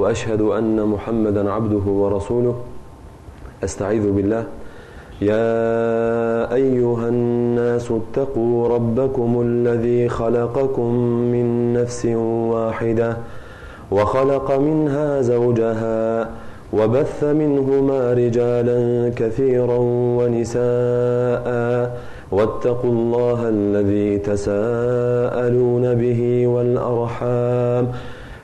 وأشهد أن محمدا عبده ورسوله. أستعيذ بالله. يا أيها الناس اتقوا ربكم الذي خلقكم من نفس واحدة وخلق منها زوجها وبث منهما رجالا كثيرا ونساء. واتقوا الله الذي تساءلون به والأرحام.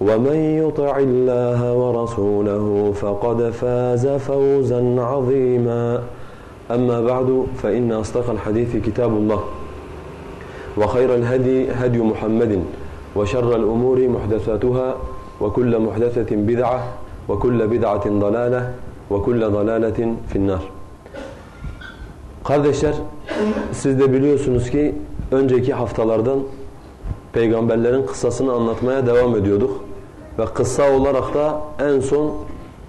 ومن يطع الله ورسوله فقد فاز فوزا عظيما أما بعد فإن أصدق الحديث كتاب الله وخير الهدي هدي محمد وشر الأمور محدثاتها وكل محدثة بدعة وكل بدعة ضلالة وكل ضلالة في النار Kardeşler siz de biliyorsunuz ki önceki haftalardan peygamberlerin kıssasını anlatmaya devam ediyorduk. Ve kıssa olarak da en son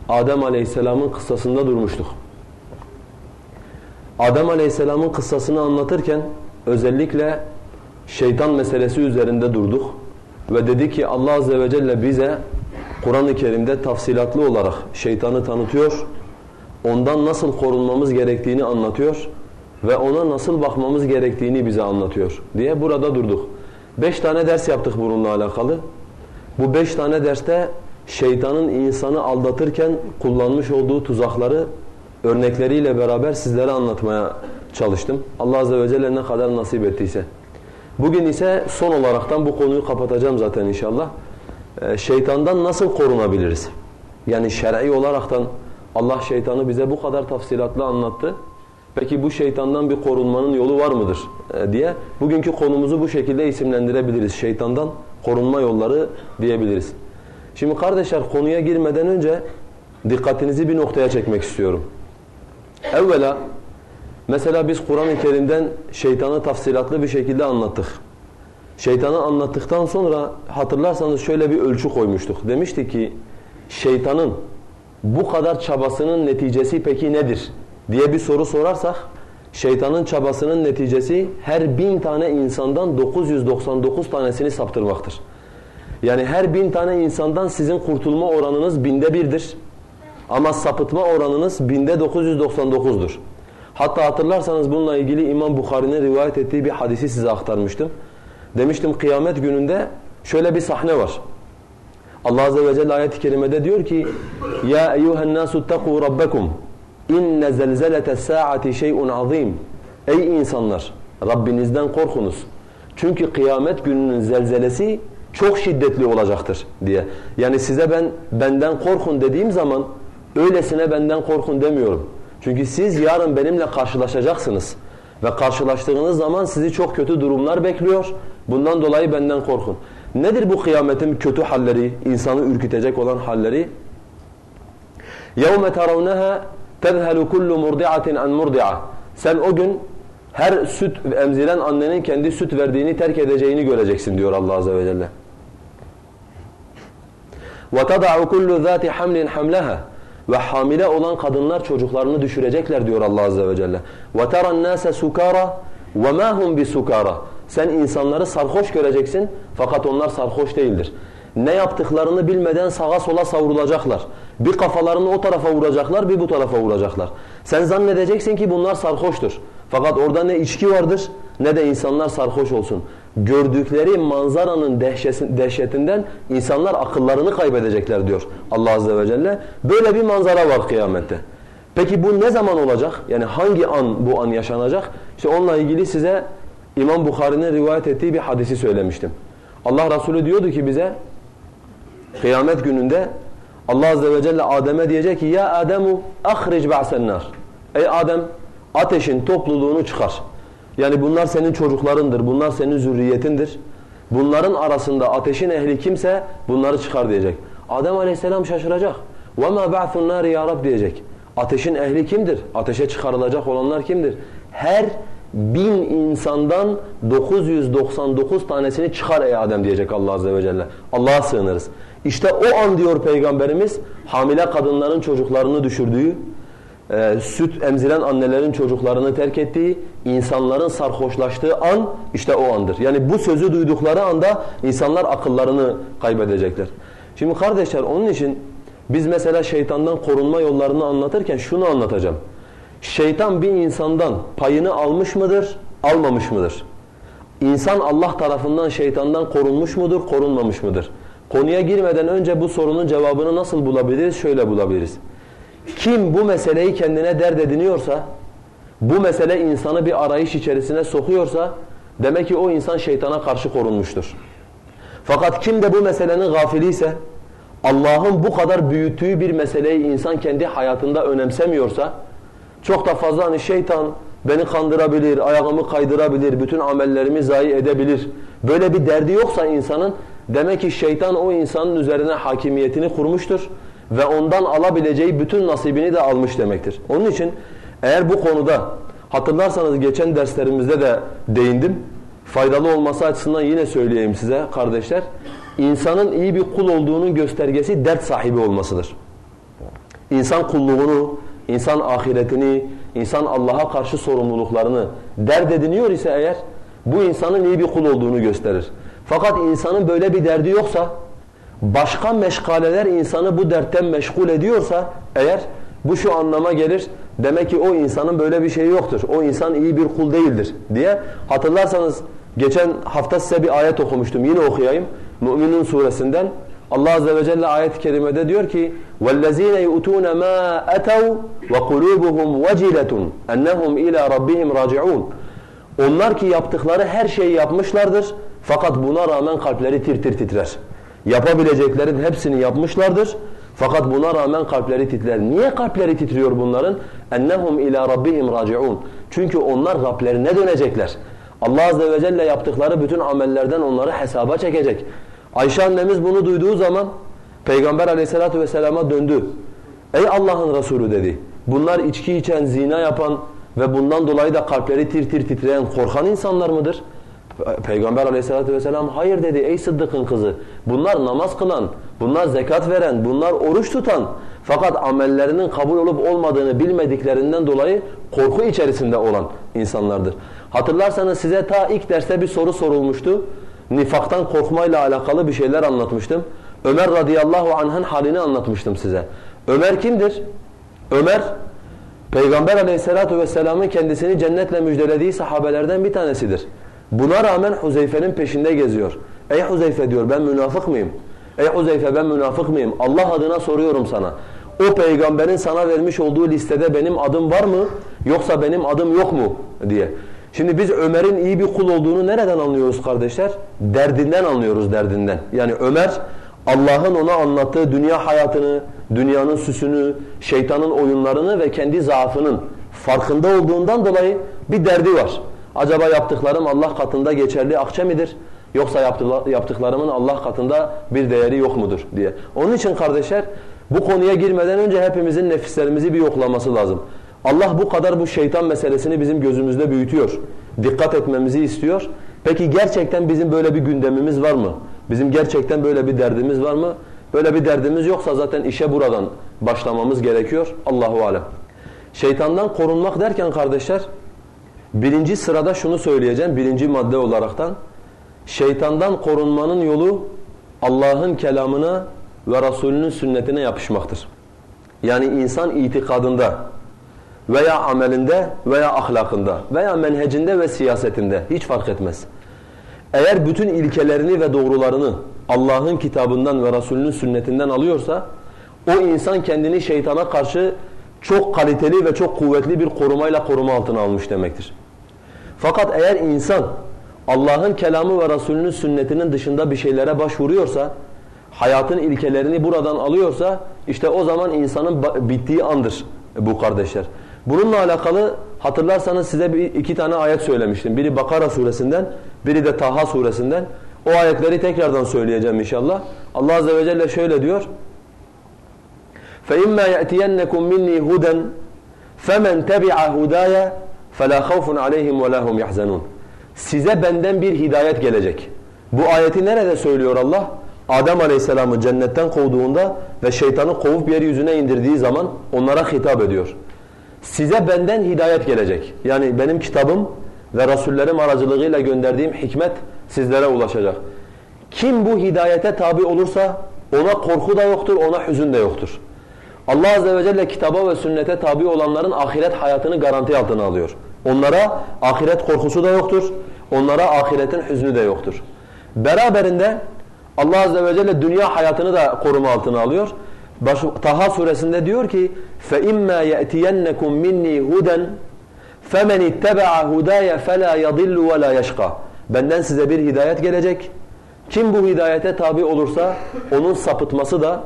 Adem Aleyhisselam'ın kıssasında durmuştuk. Adem Aleyhisselam'ın kıssasını anlatırken özellikle şeytan meselesi üzerinde durduk. Ve dedi ki Allah Azze ve Celle bize Kur'an-ı Kerim'de tafsilatlı olarak şeytanı tanıtıyor. Ondan nasıl korunmamız gerektiğini anlatıyor. Ve ona nasıl bakmamız gerektiğini bize anlatıyor diye burada durduk. Beş tane ders yaptık bununla alakalı. Bu beş tane derste şeytanın insanı aldatırken kullanmış olduğu tuzakları örnekleriyle beraber sizlere anlatmaya çalıştım. Allah Azze ve Celle ne kadar nasip ettiyse. Bugün ise son olaraktan bu konuyu kapatacağım zaten inşallah. Ee, şeytandan nasıl korunabiliriz? Yani şer'i olaraktan Allah şeytanı bize bu kadar tafsilatlı anlattı. Peki bu şeytandan bir korunmanın yolu var mıdır ee, diye bugünkü konumuzu bu şekilde isimlendirebiliriz. Şeytandan korunma yolları diyebiliriz. Şimdi kardeşler konuya girmeden önce dikkatinizi bir noktaya çekmek istiyorum. Evvela mesela biz Kur'an-ı Kerim'den şeytanı tafsilatlı bir şekilde anlattık. Şeytanı anlattıktan sonra hatırlarsanız şöyle bir ölçü koymuştuk. Demiştik ki şeytanın bu kadar çabasının neticesi peki nedir diye bir soru sorarsak şeytanın çabasının neticesi her bin tane insandan 999 tanesini saptırmaktır. Yani her bin tane insandan sizin kurtulma oranınız binde birdir. Ama sapıtma oranınız binde 999'dur. Hatta hatırlarsanız bununla ilgili İmam Bukhari'nin rivayet ettiği bir hadisi size aktarmıştım. Demiştim kıyamet gününde şöyle bir sahne var. Allah Azze ve Celle ayet-i kerimede diyor ki Ya eyyuhen nasu taqu rabbakum inne zelzeletes saati şey'un azim. Ey insanlar Rabbinizden korkunuz. Çünkü kıyamet gününün zelzelesi çok şiddetli olacaktır diye. Yani size ben benden korkun dediğim zaman öylesine benden korkun demiyorum. Çünkü siz yarın benimle karşılaşacaksınız. Ve karşılaştığınız zaman sizi çok kötü durumlar bekliyor. Bundan dolayı benden korkun. Nedir bu kıyametin kötü halleri, insanı ürkütecek olan halleri? يَوْمَ تَرَوْنَهَا تَذْهَلُ كُلُّ مُرْضِعَةٍ عَنْ مُرْضِعَةٍ Sen o gün her süt emziren annenin kendi süt verdiğini terk edeceğini göreceksin diyor Allah Azze ve Celle. وَتَضَعُ كُلُّ ذَاتِ حَمْلٍ حَمْلَهَا Ve hamile olan kadınlar çocuklarını düşürecekler diyor Allah Azze ve Celle. وَتَرَى النَّاسَ سُكَارًا وَمَا هُمْ بِسُكَارًا Sen insanları sarhoş göreceksin fakat onlar sarhoş değildir. Ne yaptıklarını bilmeden sağa sola savrulacaklar. Bir kafalarını o tarafa vuracaklar, bir bu tarafa vuracaklar. Sen zannedeceksin ki bunlar sarhoştur. Fakat orada ne içki vardır ne de insanlar sarhoş olsun. Gördükleri manzaranın dehşetinden insanlar akıllarını kaybedecekler diyor Allah Azze ve Celle. Böyle bir manzara var kıyamette. Peki bu ne zaman olacak? Yani hangi an bu an yaşanacak? İşte onunla ilgili size İmam Bukhari'nin rivayet ettiği bir hadisi söylemiştim. Allah Resulü diyordu ki bize kıyamet gününde Allah Azze ve Celle Adem'e diyecek ki ya Ademu ahric ba'sennar. Ey Adem ateşin topluluğunu çıkar. Yani bunlar senin çocuklarındır, bunlar senin zürriyetindir. Bunların arasında ateşin ehli kimse bunları çıkar diyecek. Adem Aleyhisselam şaşıracak. وَمَا بَعْثُ النَّارِ ya Rab diyecek. Ateşin ehli kimdir? Ateşe çıkarılacak olanlar kimdir? Her bin insandan 999 tanesini çıkar ey Adem diyecek Allah Azze ve Celle. Allah'a sığınırız. İşte o an diyor Peygamberimiz hamile kadınların çocuklarını düşürdüğü, e, süt emziren annelerin çocuklarını terk ettiği, insanların sarhoşlaştığı an işte o andır. Yani bu sözü duydukları anda insanlar akıllarını kaybedecekler. Şimdi kardeşler onun için biz mesela şeytandan korunma yollarını anlatırken şunu anlatacağım. Şeytan bir insandan payını almış mıdır, almamış mıdır? İnsan Allah tarafından şeytandan korunmuş mudur, korunmamış mıdır? Konuya girmeden önce bu sorunun cevabını nasıl bulabiliriz? Şöyle bulabiliriz. Kim bu meseleyi kendine dert ediniyorsa, bu mesele insanı bir arayış içerisine sokuyorsa, demek ki o insan şeytana karşı korunmuştur. Fakat kim de bu meselenin gafili ise, Allah'ın bu kadar büyüttüğü bir meseleyi insan kendi hayatında önemsemiyorsa, çok da fazla hani şeytan beni kandırabilir, ayağımı kaydırabilir, bütün amellerimi zayi edebilir. Böyle bir derdi yoksa insanın, demek ki şeytan o insanın üzerine hakimiyetini kurmuştur ve ondan alabileceği bütün nasibini de almış demektir. Onun için eğer bu konuda hatırlarsanız geçen derslerimizde de değindim. Faydalı olması açısından yine söyleyeyim size kardeşler. İnsanın iyi bir kul olduğunun göstergesi dert sahibi olmasıdır. İnsan kulluğunu, insan ahiretini, insan Allah'a karşı sorumluluklarını dert ediniyor ise eğer bu insanın iyi bir kul olduğunu gösterir. Fakat insanın böyle bir derdi yoksa başka meşgaleler insanı bu dertten meşgul ediyorsa eğer bu şu anlama gelir. Demek ki o insanın böyle bir şeyi yoktur. O insan iyi bir kul değildir diye. Hatırlarsanız geçen hafta size bir ayet okumuştum. Yine okuyayım. Müminun suresinden. Allah azze ve celle ayet-i kerimede diyor ki: "Vellezine yu'tuna ma atav ve kulubuhum veciletun ennehum ila rabbihim raciun." Onlar ki yaptıkları her şeyi yapmışlardır. Fakat buna rağmen kalpleri tir tir titrer. Yapabileceklerin hepsini yapmışlardır. Fakat buna rağmen kalpleri titrer. Niye kalpleri titriyor bunların? Ennehum ila rabbihim raciun. Çünkü onlar Rablerine dönecekler. Allah azze ve celle yaptıkları bütün amellerden onları hesaba çekecek. Ayşe annemiz bunu duyduğu zaman Peygamber aleyhissalatu vesselama döndü. Ey Allah'ın Resulü dedi. Bunlar içki içen, zina yapan, ve bundan dolayı da kalpleri tir tir titreyen korkan insanlar mıdır? Peygamber aleyhissalatü vesselam hayır dedi ey Sıddık'ın kızı. Bunlar namaz kılan, bunlar zekat veren, bunlar oruç tutan fakat amellerinin kabul olup olmadığını bilmediklerinden dolayı korku içerisinde olan insanlardır. Hatırlarsanız size ta ilk derste bir soru sorulmuştu. Nifaktan korkmayla alakalı bir şeyler anlatmıştım. Ömer radıyallahu anh'ın halini anlatmıştım size. Ömer kimdir? Ömer Peygamber aleyhissalatu vesselamın kendisini cennetle müjdelediği sahabelerden bir tanesidir. Buna rağmen Huzeyfe'nin peşinde geziyor. Ey Huzeyfe diyor ben münafık mıyım? Ey Huzeyfe ben münafık mıyım? Allah adına soruyorum sana. O peygamberin sana vermiş olduğu listede benim adım var mı? Yoksa benim adım yok mu? diye. Şimdi biz Ömer'in iyi bir kul olduğunu nereden anlıyoruz kardeşler? Derdinden anlıyoruz derdinden. Yani Ömer Allah'ın ona anlattığı dünya hayatını, dünyanın süsünü, şeytanın oyunlarını ve kendi zaafının farkında olduğundan dolayı bir derdi var. Acaba yaptıklarım Allah katında geçerli akçe midir? Yoksa yaptıklarımın Allah katında bir değeri yok mudur diye. Onun için kardeşler bu konuya girmeden önce hepimizin nefislerimizi bir yoklaması lazım. Allah bu kadar bu şeytan meselesini bizim gözümüzde büyütüyor. Dikkat etmemizi istiyor. Peki gerçekten bizim böyle bir gündemimiz var mı? Bizim gerçekten böyle bir derdimiz var mı? Böyle bir derdimiz yoksa zaten işe buradan başlamamız gerekiyor. Allahu alem. Şeytandan korunmak derken kardeşler Birinci sırada şunu söyleyeceğim birinci madde olaraktan. Şeytandan korunmanın yolu Allah'ın kelamına ve Resulünün sünnetine yapışmaktır. Yani insan itikadında veya amelinde veya ahlakında veya menhecinde ve siyasetinde hiç fark etmez. Eğer bütün ilkelerini ve doğrularını Allah'ın kitabından ve Resulünün sünnetinden alıyorsa o insan kendini şeytana karşı çok kaliteli ve çok kuvvetli bir korumayla koruma altına almış demektir. Fakat eğer insan Allah'ın kelamı ve Resulünün sünnetinin dışında bir şeylere başvuruyorsa, hayatın ilkelerini buradan alıyorsa, işte o zaman insanın bittiği andır bu kardeşler. Bununla alakalı hatırlarsanız size bir, iki tane ayet söylemiştim. Biri Bakara suresinden, biri de Taha suresinden. O ayetleri tekrardan söyleyeceğim inşallah. Allah azze ve celle şöyle diyor. فَاِمَّا يَأْتِيَنَّكُمْ مِنِّي هُدًا فَمَنْ تَبِعَ هُدَايَ فَلَا خَوْفٌ عَلَيْهِمْ وَلَا هُمْ يَحْزَنُونَ Size benden bir hidayet gelecek. Bu ayeti nerede söylüyor Allah? Adem Aleyhisselam'ı cennetten kovduğunda ve şeytanı kovup yeryüzüne indirdiği zaman onlara hitap ediyor. Size benden hidayet gelecek. Yani benim kitabım ve Resullerim aracılığıyla gönderdiğim hikmet sizlere ulaşacak. Kim bu hidayete tabi olursa ona korku da yoktur, ona hüzün de yoktur. Allah Azze ve Celle kitaba ve sünnete tabi olanların ahiret hayatını garanti altına alıyor. Onlara ahiret korkusu da yoktur, onlara ahiretin hüznü de yoktur. Beraberinde Allah Azze ve Celle dünya hayatını da koruma altına alıyor. Baş, Taha suresinde diyor ki فَاِمَّا يَأْتِيَنَّكُمْ مِنِّي هُدًا فَمَنِ اتَّبَعَ هُدَايَ فَلَا يَضِلُّ وَلَا يَشْقَى Benden size bir hidayet gelecek. Kim bu hidayete tabi olursa onun sapıtması da,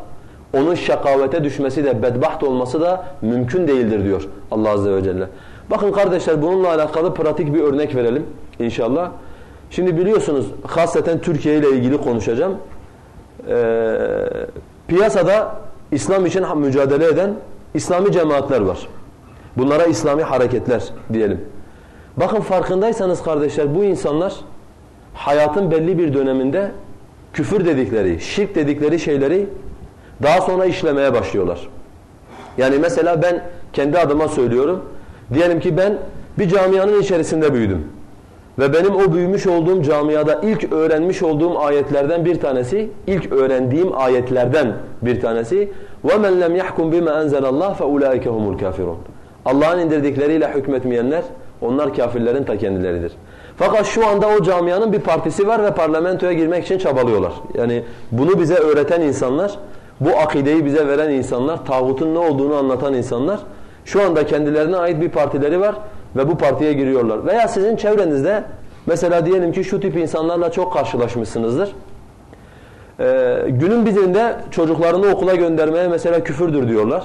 onun şakavete düşmesi de, bedbaht olması da mümkün değildir diyor Allah Azze ve Celle. Bakın kardeşler bununla alakalı pratik bir örnek verelim inşallah. Şimdi biliyorsunuz hasreten Türkiye ile ilgili konuşacağım. Ee, piyasada İslam için mücadele eden İslami cemaatler var. Bunlara İslami hareketler diyelim. Bakın farkındaysanız kardeşler bu insanlar hayatın belli bir döneminde küfür dedikleri, şirk dedikleri şeyleri daha sonra işlemeye başlıyorlar. Yani mesela ben kendi adıma söylüyorum. Diyelim ki ben bir camianın içerisinde büyüdüm. Ve benim o büyümüş olduğum camiada ilk öğrenmiş olduğum ayetlerden bir tanesi, ilk öğrendiğim ayetlerden bir tanesi وَمَنْ لَمْ يَحْكُمْ بِمَا أَنْزَلَ اللّٰهِ فَاُولَٰئِكَ هُمُ الْكَافِرُونَ Allah'ın indirdikleriyle hükmetmeyenler, onlar kafirlerin ta kendileridir. Fakat şu anda o camianın bir partisi var ve parlamentoya girmek için çabalıyorlar. Yani bunu bize öğreten insanlar, bu akideyi bize veren insanlar, tağutun ne olduğunu anlatan insanlar, şu anda kendilerine ait bir partileri var ve bu partiye giriyorlar. Veya sizin çevrenizde mesela diyelim ki şu tip insanlarla çok karşılaşmışsınızdır. Ee, günün birinde çocuklarını okula göndermeye mesela küfürdür diyorlar.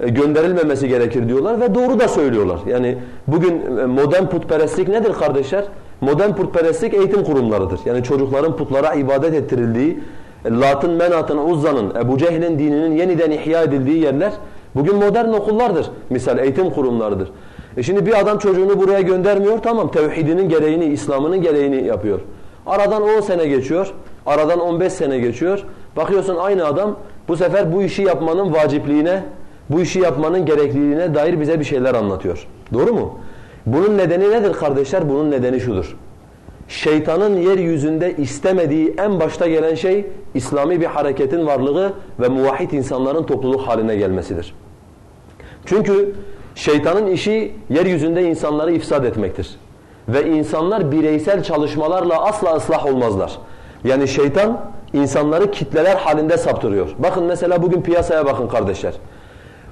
Ee, gönderilmemesi gerekir diyorlar ve doğru da söylüyorlar. Yani bugün e, modern putperestlik nedir kardeşler? Modern putperestlik eğitim kurumlarıdır. Yani çocukların putlara ibadet ettirildiği, Lat'ın, Menat'ın, Uzza'nın, Ebu Cehil'in dininin yeniden ihya edildiği yerler bugün modern okullardır. Misal eğitim kurumlarıdır. E şimdi bir adam çocuğunu buraya göndermiyor tamam tevhidinin gereğini, İslam'ının gereğini yapıyor. Aradan 10 sene geçiyor, aradan 15 sene geçiyor. Bakıyorsun aynı adam bu sefer bu işi yapmanın vacipliğine, bu işi yapmanın gerekliliğine dair bize bir şeyler anlatıyor. Doğru mu? Bunun nedeni nedir kardeşler? Bunun nedeni şudur. Şeytanın yeryüzünde istemediği en başta gelen şey İslami bir hareketin varlığı ve muvahhid insanların topluluk haline gelmesidir. Çünkü Şeytanın işi yeryüzünde insanları ifsad etmektir. Ve insanlar bireysel çalışmalarla asla ıslah olmazlar. Yani şeytan insanları kitleler halinde saptırıyor. Bakın mesela bugün piyasaya bakın kardeşler.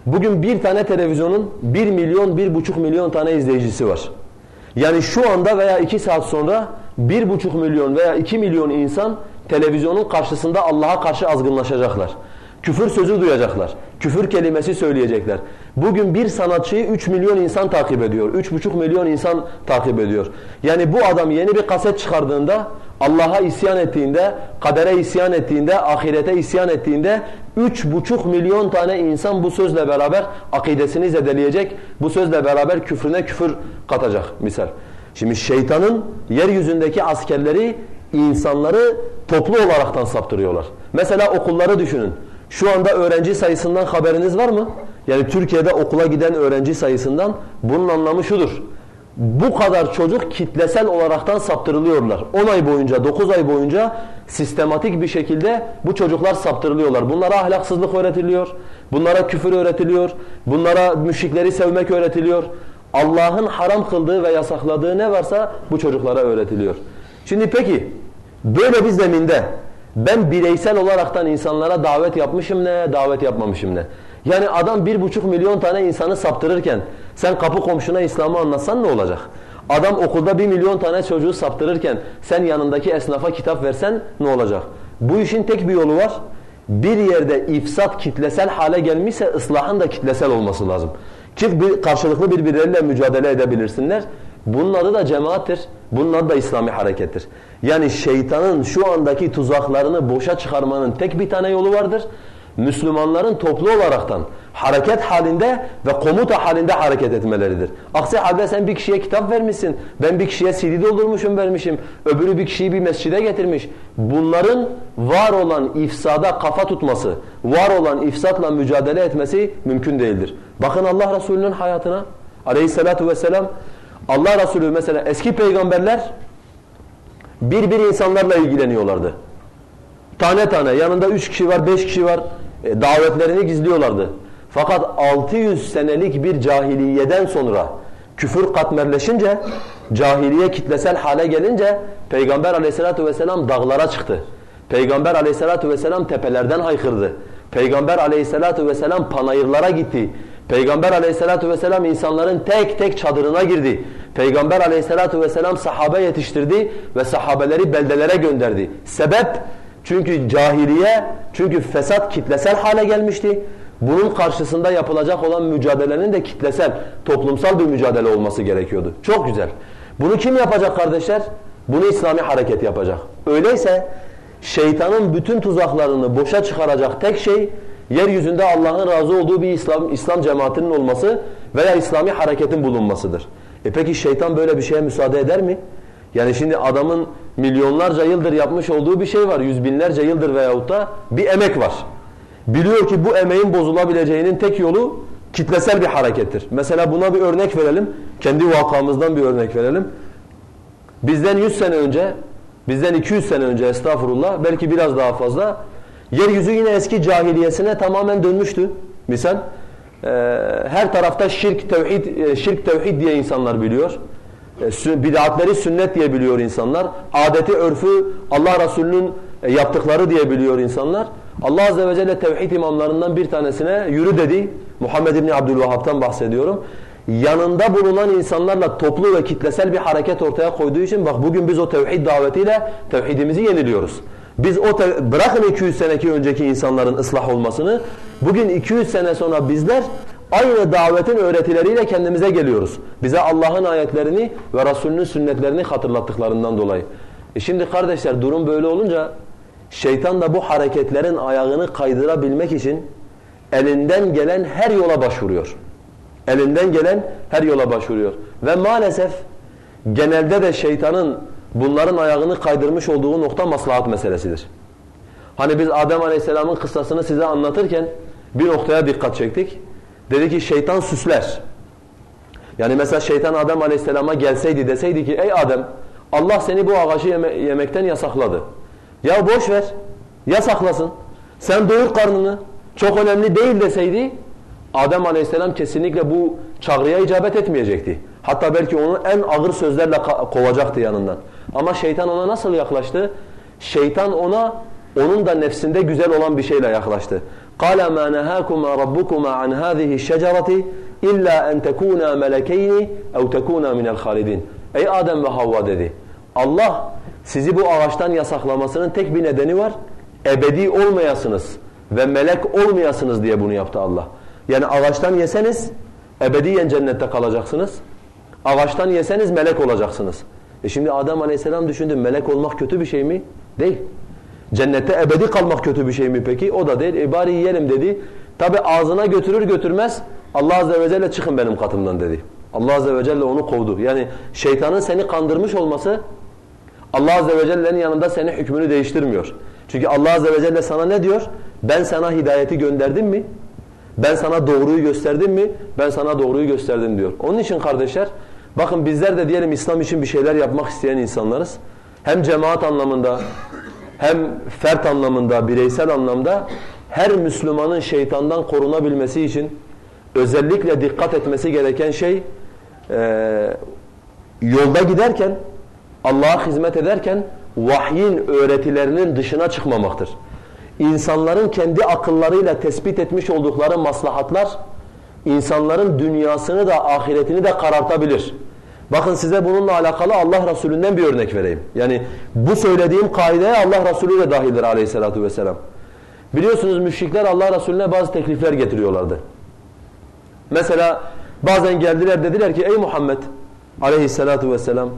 Bugün bir tane televizyonun bir milyon, bir buçuk milyon tane izleyicisi var. Yani şu anda veya iki saat sonra bir buçuk milyon veya iki milyon insan televizyonun karşısında Allah'a karşı azgınlaşacaklar. Küfür sözü duyacaklar. Küfür kelimesi söyleyecekler. Bugün bir sanatçıyı 3 milyon insan takip ediyor. 3,5 milyon insan takip ediyor. Yani bu adam yeni bir kaset çıkardığında, Allah'a isyan ettiğinde, kadere isyan ettiğinde, ahirete isyan ettiğinde 3,5 milyon tane insan bu sözle beraber akidesini zedeleyecek, bu sözle beraber küfrüne küfür katacak misal. Şimdi şeytanın yeryüzündeki askerleri insanları toplu olaraktan saptırıyorlar. Mesela okulları düşünün. Şu anda öğrenci sayısından haberiniz var mı? Yani Türkiye'de okula giden öğrenci sayısından bunun anlamı şudur. Bu kadar çocuk kitlesel olaraktan saptırılıyorlar. 10 ay boyunca, 9 ay boyunca sistematik bir şekilde bu çocuklar saptırılıyorlar. Bunlara ahlaksızlık öğretiliyor, bunlara küfür öğretiliyor, bunlara müşrikleri sevmek öğretiliyor. Allah'ın haram kıldığı ve yasakladığı ne varsa bu çocuklara öğretiliyor. Şimdi peki böyle bir zeminde ben bireysel olaraktan insanlara davet yapmışım ne, davet yapmamışım ne? Yani adam bir buçuk milyon tane insanı saptırırken sen kapı komşuna İslam'ı anlatsan ne olacak? Adam okulda bir milyon tane çocuğu saptırırken sen yanındaki esnafa kitap versen ne olacak? Bu işin tek bir yolu var. Bir yerde ifsat kitlesel hale gelmişse ıslahın da kitlesel olması lazım. Ki bir, karşılıklı birbirleriyle mücadele edebilirsinler. Bunun adı da cemaattir. Bunun adı da İslami harekettir. Yani şeytanın şu andaki tuzaklarını boşa çıkarmanın tek bir tane yolu vardır. Müslümanların toplu olaraktan hareket halinde ve komuta halinde hareket etmeleridir. Aksi halde sen bir kişiye kitap vermişsin, ben bir kişiye CD doldurmuşum vermişim, öbürü bir kişiyi bir mescide getirmiş. Bunların var olan ifsada kafa tutması, var olan ifsatla mücadele etmesi mümkün değildir. Bakın Allah Resulü'nün hayatına aleyhissalatu vesselam Allah Resulü mesela eski peygamberler bir bir insanlarla ilgileniyorlardı. Tane tane yanında üç kişi var, beş kişi var. E, davetlerini gizliyorlardı. Fakat 600 senelik bir cahiliyeden sonra küfür katmerleşince, cahiliye kitlesel hale gelince Peygamber aleyhissalatu vesselam dağlara çıktı. Peygamber aleyhissalatu vesselam tepelerden haykırdı. Peygamber aleyhissalatu vesselam panayırlara gitti. Peygamber aleyhissalatu vesselam insanların tek tek çadırına girdi. Peygamber aleyhissalatu vesselam sahabe yetiştirdi ve sahabeleri beldelere gönderdi. Sebep çünkü cahiliye, çünkü fesat kitlesel hale gelmişti. Bunun karşısında yapılacak olan mücadelenin de kitlesel, toplumsal bir mücadele olması gerekiyordu. Çok güzel. Bunu kim yapacak kardeşler? Bunu İslami hareket yapacak. Öyleyse şeytanın bütün tuzaklarını boşa çıkaracak tek şey yeryüzünde Allah'ın razı olduğu bir İslam, İslam cemaatinin olması veya İslami hareketin bulunmasıdır. E peki şeytan böyle bir şeye müsaade eder mi? Yani şimdi adamın milyonlarca yıldır yapmış olduğu bir şey var. Yüz binlerce yıldır veyahut da bir emek var. Biliyor ki bu emeğin bozulabileceğinin tek yolu kitlesel bir harekettir. Mesela buna bir örnek verelim. Kendi vakamızdan bir örnek verelim. Bizden 100 sene önce, bizden 200 sene önce estağfurullah, belki biraz daha fazla, yeryüzü yine eski cahiliyesine tamamen dönmüştü. Misal, her tarafta şirk, tevhid, şirk, tevhid diye insanlar biliyor. E, bid'atleri sünnet diye biliyor insanlar. Adeti, örfü Allah Resulü'nün e, yaptıkları diye biliyor insanlar. Allah Azze ve Celle tevhid imamlarından bir tanesine yürü dedi. Muhammed İbni Abdülvahhab'tan bahsediyorum. Yanında bulunan insanlarla toplu ve kitlesel bir hareket ortaya koyduğu için bak bugün biz o tevhid davetiyle tevhidimizi yeniliyoruz. Biz o bırakın 200 seneki önceki insanların ıslah olmasını bugün 200 sene sonra bizler aynı davetin öğretileriyle kendimize geliyoruz. Bize Allah'ın ayetlerini ve Resulünün sünnetlerini hatırlattıklarından dolayı. E şimdi kardeşler durum böyle olunca şeytan da bu hareketlerin ayağını kaydırabilmek için elinden gelen her yola başvuruyor. Elinden gelen her yola başvuruyor. Ve maalesef genelde de şeytanın bunların ayağını kaydırmış olduğu nokta maslahat meselesidir. Hani biz Adem Aleyhisselam'ın kıssasını size anlatırken bir noktaya dikkat çektik. Dedi ki şeytan süsler. Yani mesela şeytan Adem Aleyhisselam'a gelseydi deseydi ki ey Adem Allah seni bu ağacı yeme yemekten yasakladı. Ya boş ver. Yasaklasın. Sen doyur karnını. Çok önemli değil deseydi Adem Aleyhisselam kesinlikle bu çağrıya icabet etmeyecekti. Hatta belki onu en ağır sözlerle kovacaktı yanından. Ama şeytan ona nasıl yaklaştı? Şeytan ona onun da nefsinde güzel olan bir şeyle yaklaştı. قال ما نهاكما ربكما عن هذه الشجرة إلا أن تكونا ملكين أو تكونا من الخالدين. Ey Adem ve Havva dedi. Allah sizi bu ağaçtan yasaklamasının tek bir nedeni var. Ebedi olmayasınız ve melek olmayasınız diye bunu yaptı Allah. Yani ağaçtan yeseniz ebediyen cennette kalacaksınız. Ağaçtan yeseniz melek olacaksınız. E şimdi Adem Aleyhisselam düşündü melek olmak kötü bir şey mi? Değil. Cennette ebedi kalmak kötü bir şey mi peki? O da değil. E bari yiyelim dedi. Tabi ağzına götürür götürmez Allah Azze ve Celle çıkın benim katımdan dedi. Allah Azze ve Celle onu kovdu. Yani şeytanın seni kandırmış olması Allah Azze ve Celle'nin yanında senin hükmünü değiştirmiyor. Çünkü Allah Azze ve Celle sana ne diyor? Ben sana hidayeti gönderdim mi? Ben sana doğruyu gösterdim mi? Ben sana doğruyu gösterdim diyor. Onun için kardeşler bakın bizler de diyelim İslam için bir şeyler yapmak isteyen insanlarız. Hem cemaat anlamında hem fert anlamında, bireysel anlamda her Müslümanın şeytandan korunabilmesi için özellikle dikkat etmesi gereken şey e, yolda giderken Allah'a hizmet ederken vahyin öğretilerinin dışına çıkmamaktır. insanların kendi akıllarıyla tespit etmiş oldukları maslahatlar insanların dünyasını da ahiretini de karartabilir. Bakın size bununla alakalı Allah Resulü'nden bir örnek vereyim. Yani bu söylediğim kaideye Allah Resulü de dahildir aleyhissalatu vesselam. Biliyorsunuz müşrikler Allah Resulüne bazı teklifler getiriyorlardı. Mesela bazen geldiler dediler ki ey Muhammed aleyhissalatu vesselam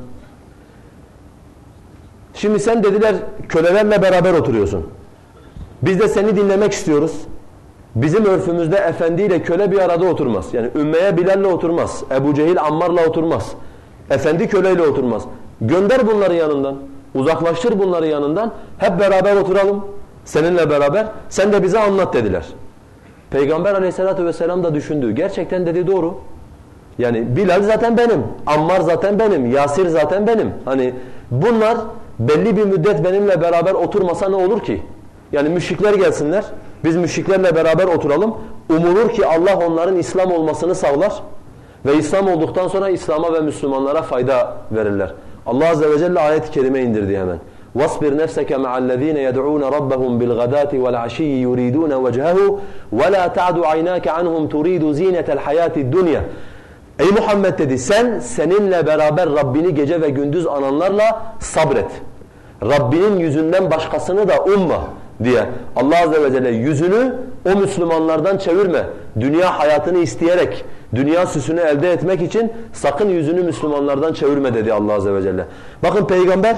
şimdi sen dediler kölelerle beraber oturuyorsun. Biz de seni dinlemek istiyoruz. Bizim örfümüzde efendiyle köle bir arada oturmaz. Yani Ümmeye Bilal'le oturmaz. Ebu Cehil Ammar'la oturmaz. Efendi köleyle oturmaz. Gönder bunları yanından. Uzaklaştır bunları yanından. Hep beraber oturalım. Seninle beraber. Sen de bize anlat dediler. Peygamber aleyhissalatü vesselam da düşündü. Gerçekten dedi doğru. Yani Bilal zaten benim. Ammar zaten benim. Yasir zaten benim. Hani bunlar belli bir müddet benimle beraber oturmasa ne olur ki? Yani müşrikler gelsinler. Biz müşriklerle beraber oturalım. Umulur ki Allah onların İslam olmasını sağlar. Ve İslam olduktan sonra İslam'a ve Müslümanlara fayda verirler. Allah Azze ve Celle ayet-i kerime indirdi hemen. وَاصْبِرْ نَفْسَكَ مَعَ الَّذ۪ينَ يَدْعُونَ رَبَّهُمْ بِالْغَدَاةِ وَالْعَشِيِّ يُرِيدُونَ وَجْهَهُ وَلَا تَعْدُ عَيْنَاكَ عَنْهُمْ تُرِيدُ زِينَةَ الْحَيَاةِ الدُّنْيَا Ey Muhammed dedi sen seninle beraber Rabbini gece ve gündüz ananlarla sabret. Rabbinin yüzünden başkasını da umma diye Allah Azze ve Celle yüzünü o Müslümanlardan çevirme. Dünya hayatını isteyerek, dünya süsünü elde etmek için sakın yüzünü Müslümanlardan çevirme dedi Allah Azze ve Celle. Bakın peygamber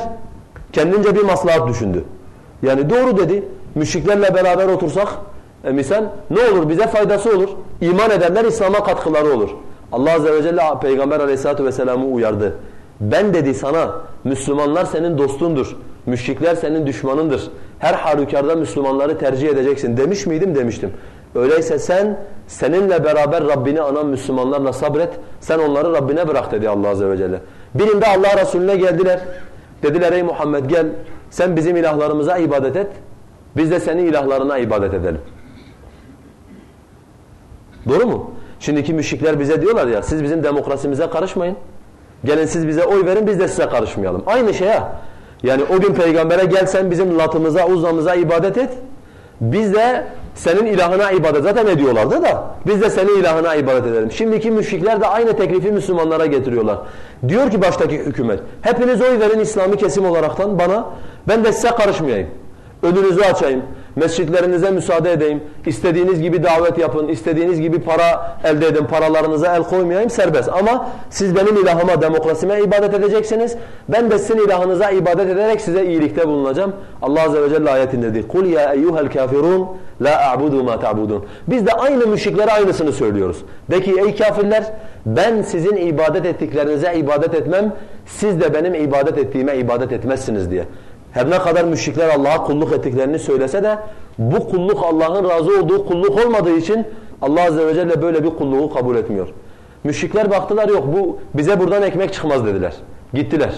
kendince bir maslahat düşündü. Yani doğru dedi. Müşriklerle beraber otursak e misal ne olur bize faydası olur. İman edenler İslam'a katkıları olur. Allah Azze ve Celle Peygamber Aleyhisselatü Vesselam'ı uyardı. Ben dedi sana Müslümanlar senin dostundur. Müşrikler senin düşmanındır. Her halükarda Müslümanları tercih edeceksin demiş miydim? Demiştim. Öyleyse sen seninle beraber Rabbini anan Müslümanlarla sabret. Sen onları Rabbine bırak dedi Allah Azze ve Celle. Birinde Allah Resulüne geldiler. Dediler ey Muhammed gel sen bizim ilahlarımıza ibadet et. Biz de senin ilahlarına ibadet edelim. Doğru mu? Şimdiki müşrikler bize diyorlar ya siz bizim demokrasimize karışmayın. Gelin siz bize oy verin biz de size karışmayalım. Aynı şey ha. Yani o gün peygambere gel sen bizim latımıza, uzamıza ibadet et. Biz de senin ilahına ibadet zaten ediyorlardı da biz de senin ilahına ibadet edelim. Şimdiki müşrikler de aynı teklifi Müslümanlara getiriyorlar. Diyor ki baştaki hükümet hepiniz oy verin İslami kesim olaraktan bana ben de size karışmayayım. Önünüzü açayım. Mescitlerinize müsaade edeyim. İstediğiniz gibi davet yapın. istediğiniz gibi para elde edin. Paralarınıza el koymayayım serbest. Ama siz benim ilahıma, demokrasime ibadet edeceksiniz. Ben de sizin ilahınıza ibadet ederek size iyilikte bulunacağım. Allah Azze ve Celle ayet indirdi. قُلْ يَا اَيُّهَا الْكَافِرُونَ لَا أَعْبُدُوا مَا تَعْبُدُونَ Biz de aynı müşriklere aynısını söylüyoruz. De ki ey kafirler ben sizin ibadet ettiklerinize ibadet etmem. Siz de benim ibadet ettiğime ibadet etmezsiniz diye. Her ne kadar müşrikler Allah'a kulluk ettiklerini söylese de bu kulluk Allah'ın razı olduğu kulluk olmadığı için Allah Azze ve Celle böyle bir kulluğu kabul etmiyor. Müşrikler baktılar yok bu bize buradan ekmek çıkmaz dediler. Gittiler.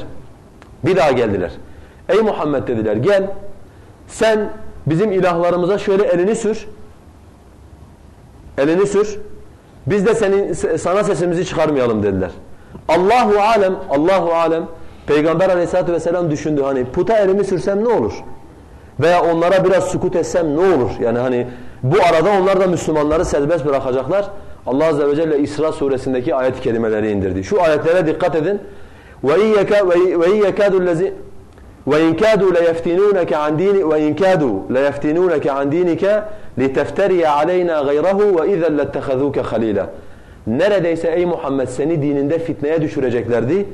Bir daha geldiler. Ey Muhammed dediler gel sen bizim ilahlarımıza şöyle elini sür. Elini sür. Biz de senin sana sesimizi çıkarmayalım dediler. Allahu alem, Allahu alem Peygamber aleyhissalatü vesselam düşündü hani puta elimi sürsem ne olur? Veya onlara biraz sukut etsem ne olur? Yani hani bu arada onlar da Müslümanları serbest bırakacaklar. Allah azze ve celle İsra suresindeki ayet kelimeleri indirdi. Şu ayetlere dikkat edin. وَاِنْ يَكَادُ الَّذِي وَاِنْ كَادُوا لَيَفْتِنُونَكَ عَنْ دِينِ وَاِنْ كَادُوا لَيَفْتِنُونَكَ عَنْ دِينِكَ لِتَفْتَرِيَ عَلَيْنَا غَيْرَهُ وَاِذًا لَاتَّخَذُوكَ خَلِيلًا Neredeyse ey Muhammed seni dininde fitneye düşüreceklerdi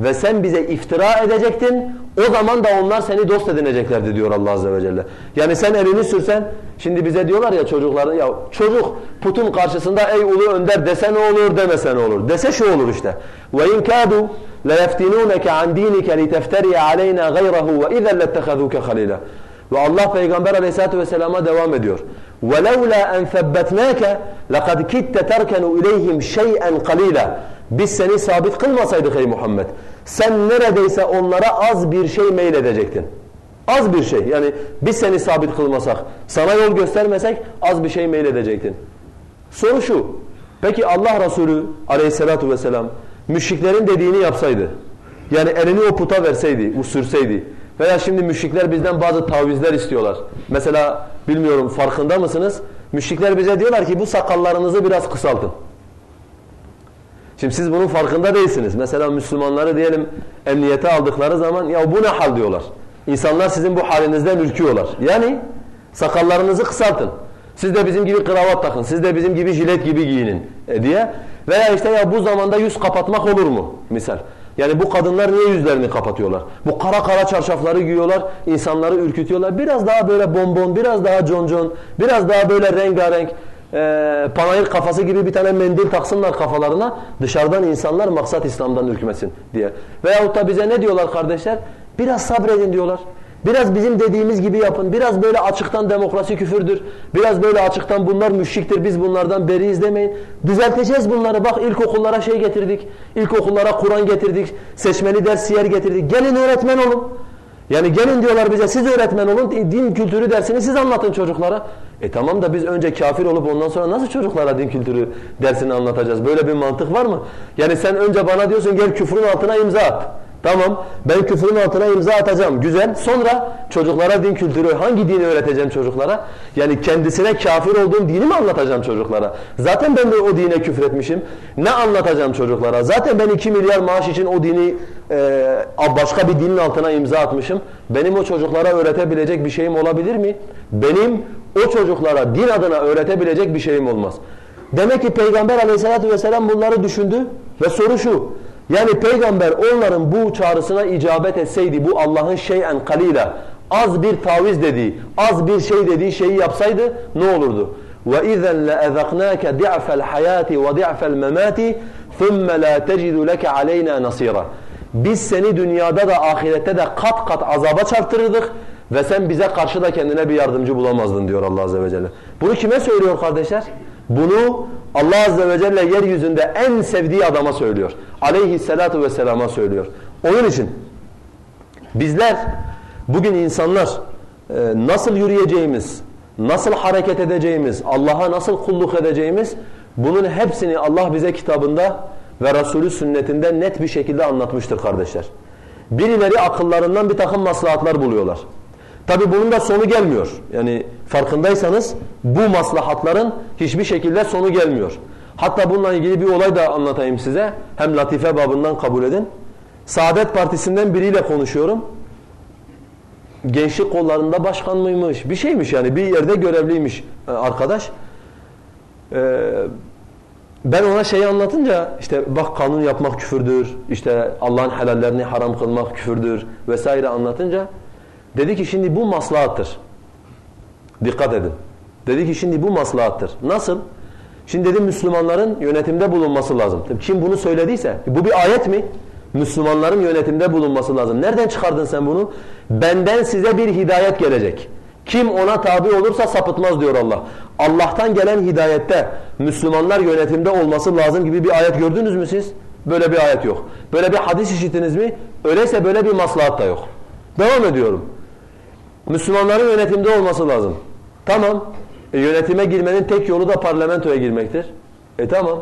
ve sen bize iftira edecektin o zaman da onlar seni dost edineceklerdi diyor Allah Azze ve Celle. Yani sen elini sürsen şimdi bize diyorlar ya çocukların ya çocuk putun karşısında ey ulu önder dese ne olur demese ne olur. Dese şu olur işte. Ve in kadu la yeftinunke an dinika litefteri aleyna gayrahu ve izen lettehazuke halila. Ve Allah Peygamber Aleyhisselatü Vesselam'a devam ediyor. وَلَوْلَا أَنْ ثَبَّتْنَاكَ لَقَدْ كِدْتَ تَرْكَنُ اِلَيْهِمْ شَيْئًا قَلِيلًا biz seni sabit kılmasaydık ey Muhammed. Sen neredeyse onlara az bir şey meyledecektin. Az bir şey. Yani biz seni sabit kılmasak, sana yol göstermesek az bir şey meyledecektin. Soru şu. Peki Allah Resulü aleyhissalatu vesselam müşriklerin dediğini yapsaydı. Yani elini o puta verseydi, sürseydi. Veya şimdi müşrikler bizden bazı tavizler istiyorlar. Mesela bilmiyorum farkında mısınız? Müşrikler bize diyorlar ki bu sakallarınızı biraz kısaltın. Şimdi siz bunun farkında değilsiniz. Mesela Müslümanları diyelim emniyete aldıkları zaman ya bu ne hal diyorlar. İnsanlar sizin bu halinizden ürküyorlar. Yani sakallarınızı kısaltın. Siz de bizim gibi kravat takın, siz de bizim gibi jilet gibi giyinin e, diye. Veya işte ya bu zamanda yüz kapatmak olur mu misal. Yani bu kadınlar niye yüzlerini kapatıyorlar? Bu kara kara çarşafları giyiyorlar, insanları ürkütüyorlar. Biraz daha böyle bonbon, biraz daha concon, biraz daha böyle rengarenk, e, panayır kafası gibi bir tane mendil taksınlar kafalarına. Dışarıdan insanlar maksat İslam'dan ürkmesin diye. Veyahut da bize ne diyorlar kardeşler? Biraz sabredin diyorlar. Biraz bizim dediğimiz gibi yapın. Biraz böyle açıktan demokrasi küfürdür. Biraz böyle açıktan bunlar müşriktir. Biz bunlardan beriyiz demeyin. Düzelteceğiz bunları. Bak ilkokullara şey getirdik. İlkokullara Kur'an getirdik. Seçmeli ders yer getirdik. Gelin öğretmen olun. Yani gelin diyorlar bize siz öğretmen olun. Din kültürü dersini siz anlatın çocuklara. E tamam da biz önce kafir olup ondan sonra nasıl çocuklara din kültürü dersini anlatacağız? Böyle bir mantık var mı? Yani sen önce bana diyorsun gel küfrün altına imza at. Tamam ben küfrün altına imza atacağım. Güzel. Sonra çocuklara din kültürü hangi dini öğreteceğim çocuklara? Yani kendisine kafir olduğum dini mi anlatacağım çocuklara? Zaten ben de o dine küfretmişim. Ne anlatacağım çocuklara? Zaten ben 2 milyar maaş için o dini e, başka bir dinin altına imza atmışım. Benim o çocuklara öğretebilecek bir şeyim olabilir mi? Benim o çocuklara din adına öğretebilecek bir şeyim olmaz. Demek ki Peygamber aleyhissalatü vesselam bunları düşündü ve soru şu. Yani peygamber onların bu çağrısına icabet etseydi bu Allah'ın şeyen kalila az bir taviz dediği, az bir şey dediği şeyi yapsaydı ne olurdu? وَاِذَنْ لَاَذَقْنَاكَ دِعْفَ الْحَيَاتِ وَدِعْفَ الْمَمَاتِ ثُمَّ لَا تَجِدُ لَكَ عَلَيْنَا نَصِيرًا Biz seni dünyada da ahirette de kat kat azaba çarptırırdık ve sen bize karşı da kendine bir yardımcı bulamazdın diyor Allah Azze ve Celle. Bunu kime söylüyor kardeşler? Bunu Allah Azze ve Celle yeryüzünde en sevdiği adama söylüyor. Aleyhisselatu vesselama söylüyor. Onun için bizler bugün insanlar e, nasıl yürüyeceğimiz, nasıl hareket edeceğimiz, Allah'a nasıl kulluk edeceğimiz bunun hepsini Allah bize kitabında ve Resulü sünnetinde net bir şekilde anlatmıştır kardeşler. Birileri akıllarından bir takım maslahatlar buluyorlar. Tabi bunun da sonu gelmiyor. Yani farkındaysanız bu maslahatların hiçbir şekilde sonu gelmiyor. Hatta bununla ilgili bir olay da anlatayım size. Hem latife babından kabul edin. Saadet Partisi'nden biriyle konuşuyorum. Gençlik kollarında başkan mıymış? Bir şeymiş yani bir yerde görevliymiş e, arkadaş. Ee, ben ona şeyi anlatınca işte bak kanun yapmak küfürdür, işte Allah'ın helallerini haram kılmak küfürdür vesaire anlatınca Dedi ki şimdi bu maslahattır. Dikkat edin. Dedi ki şimdi bu maslahattır. Nasıl? Şimdi dedim Müslümanların yönetimde bulunması lazım. Kim bunu söylediyse bu bir ayet mi? Müslümanların yönetimde bulunması lazım. Nereden çıkardın sen bunu? Benden size bir hidayet gelecek. Kim ona tabi olursa sapıtmaz diyor Allah. Allah'tan gelen hidayette Müslümanlar yönetimde olması lazım gibi bir ayet gördünüz mü siz? Böyle bir ayet yok. Böyle bir hadis işittiniz mi? Öyleyse böyle bir maslahat da yok. Devam ediyorum. Müslümanların yönetimde olması lazım. Tamam. E, yönetime girmenin tek yolu da parlamentoya girmektir. E tamam.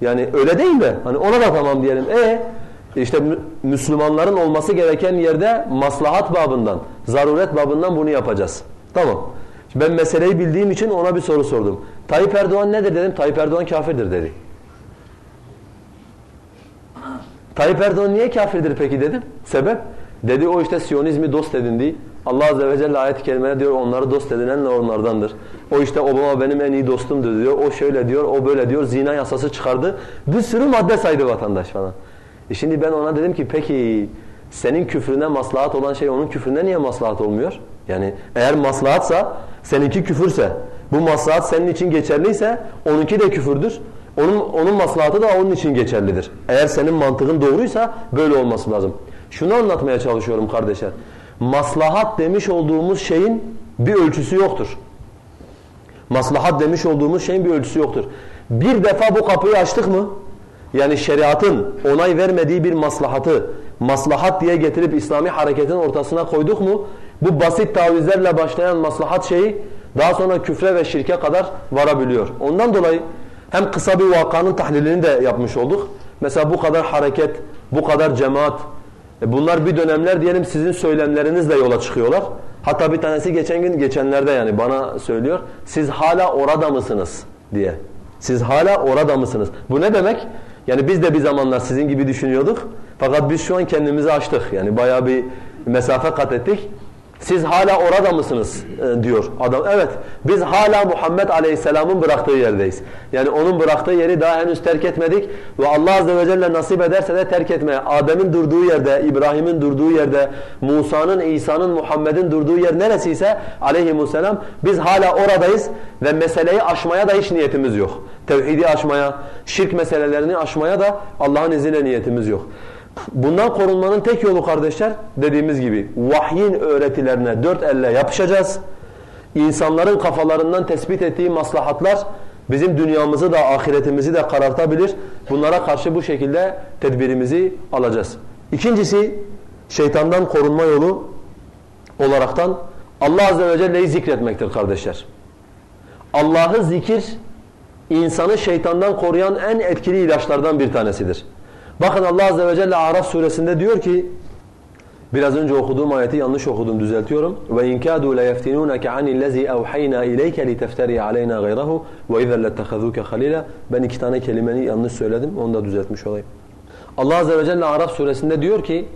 Yani öyle değil mi? Hani ona da tamam diyelim. E işte Müslümanların olması gereken yerde maslahat babından, zaruret babından bunu yapacağız. Tamam. ben meseleyi bildiğim için ona bir soru sordum. Tayyip Erdoğan nedir dedim. Tayyip Erdoğan kafirdir dedi. Tayyip Erdoğan niye kafirdir peki dedim. Sebep? Dedi o işte Siyonizmi dost edindi. Allah Azze ve Celle ayet-i kerimede diyor onları dost edinenler onlardandır. O işte Obama benim en iyi dostumdur diyor. O şöyle diyor, o böyle diyor. Zina yasası çıkardı. Bir sürü madde saydı vatandaş falan. E şimdi ben ona dedim ki peki senin küfrüne maslahat olan şey onun küfrüne niye maslahat olmuyor? Yani eğer maslahatsa seninki küfürse bu maslahat senin için geçerliyse onunki de küfürdür. Onun, onun maslahatı da onun için geçerlidir. Eğer senin mantığın doğruysa böyle olması lazım. Şunu anlatmaya çalışıyorum kardeşler maslahat demiş olduğumuz şeyin bir ölçüsü yoktur. Maslahat demiş olduğumuz şeyin bir ölçüsü yoktur. Bir defa bu kapıyı açtık mı? Yani şeriatın onay vermediği bir maslahatı maslahat diye getirip İslami hareketin ortasına koyduk mu? Bu basit tavizlerle başlayan maslahat şeyi daha sonra küfre ve şirke kadar varabiliyor. Ondan dolayı hem kısa bir vakanın tahlilini de yapmış olduk. Mesela bu kadar hareket, bu kadar cemaat, E bunlar bir dönemler diyelim sizin söylemlerinizle yola çıkıyorlar. Hatta bir tanesi geçen gün geçenlerde yani bana söylüyor. Siz hala orada mısınız diye. Siz hala orada mısınız? Bu ne demek? Yani biz de bir zamanlar sizin gibi düşünüyorduk. Fakat biz şu an kendimizi açtık. Yani bayağı bir mesafe kat ettik. Siz hala orada mısınız e, diyor adam. Evet biz hala Muhammed Aleyhisselam'ın bıraktığı yerdeyiz. Yani onun bıraktığı yeri daha henüz terk etmedik ve Allah Azze ve Celle nasip ederse de terk etmeye. Adem'in durduğu yerde, İbrahim'in durduğu yerde, Musa'nın, İsa'nın, Muhammed'in durduğu yer neresiyse aleyhisselam biz hala oradayız ve meseleyi aşmaya da hiç niyetimiz yok. Tevhidi aşmaya, şirk meselelerini aşmaya da Allah'ın izniyle niyetimiz yok. Bundan korunmanın tek yolu kardeşler dediğimiz gibi vahyin öğretilerine dört elle yapışacağız. İnsanların kafalarından tespit ettiği maslahatlar bizim dünyamızı da ahiretimizi de karartabilir. Bunlara karşı bu şekilde tedbirimizi alacağız. İkincisi şeytandan korunma yolu olaraktan Allah Azze ve Celle'yi zikretmektir kardeşler. Allah'ı zikir insanı şeytandan koruyan en etkili ilaçlardan bir tanesidir. Bakın Allah Azze ve Celle Araf suresinde diyor ki Biraz önce okuduğum ayeti yanlış okudum düzeltiyorum. Ve in kadu la yeftinunaka anillazi awhayna ileyke litefteri aleyna gayrahu ve izen lettehazuke halila. Ben iki tane kelimeni yanlış söyledim. Onu da düzeltmiş olayım. Allah Azze ve Celle Araf suresinde diyor ki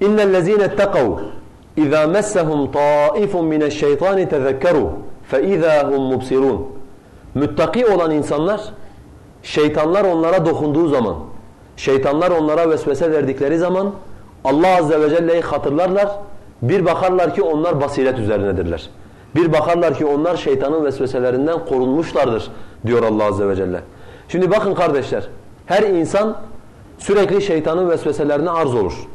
İnnellezîne ettekav İzâ messehum taifun mineşşeytâni tezekkerû feizâ hum mubsirûn Müttaki olan insanlar şeytanlar onlara dokunduğu zaman, şeytanlar onlara vesvese verdikleri zaman Allah Azze ve Celle'yi hatırlarlar. Bir bakarlar ki onlar basiret üzerindedirler. Bir bakarlar ki onlar şeytanın vesveselerinden korunmuşlardır diyor Allah Azze ve Celle. Şimdi bakın kardeşler, her insan sürekli şeytanın vesveselerine arz olur.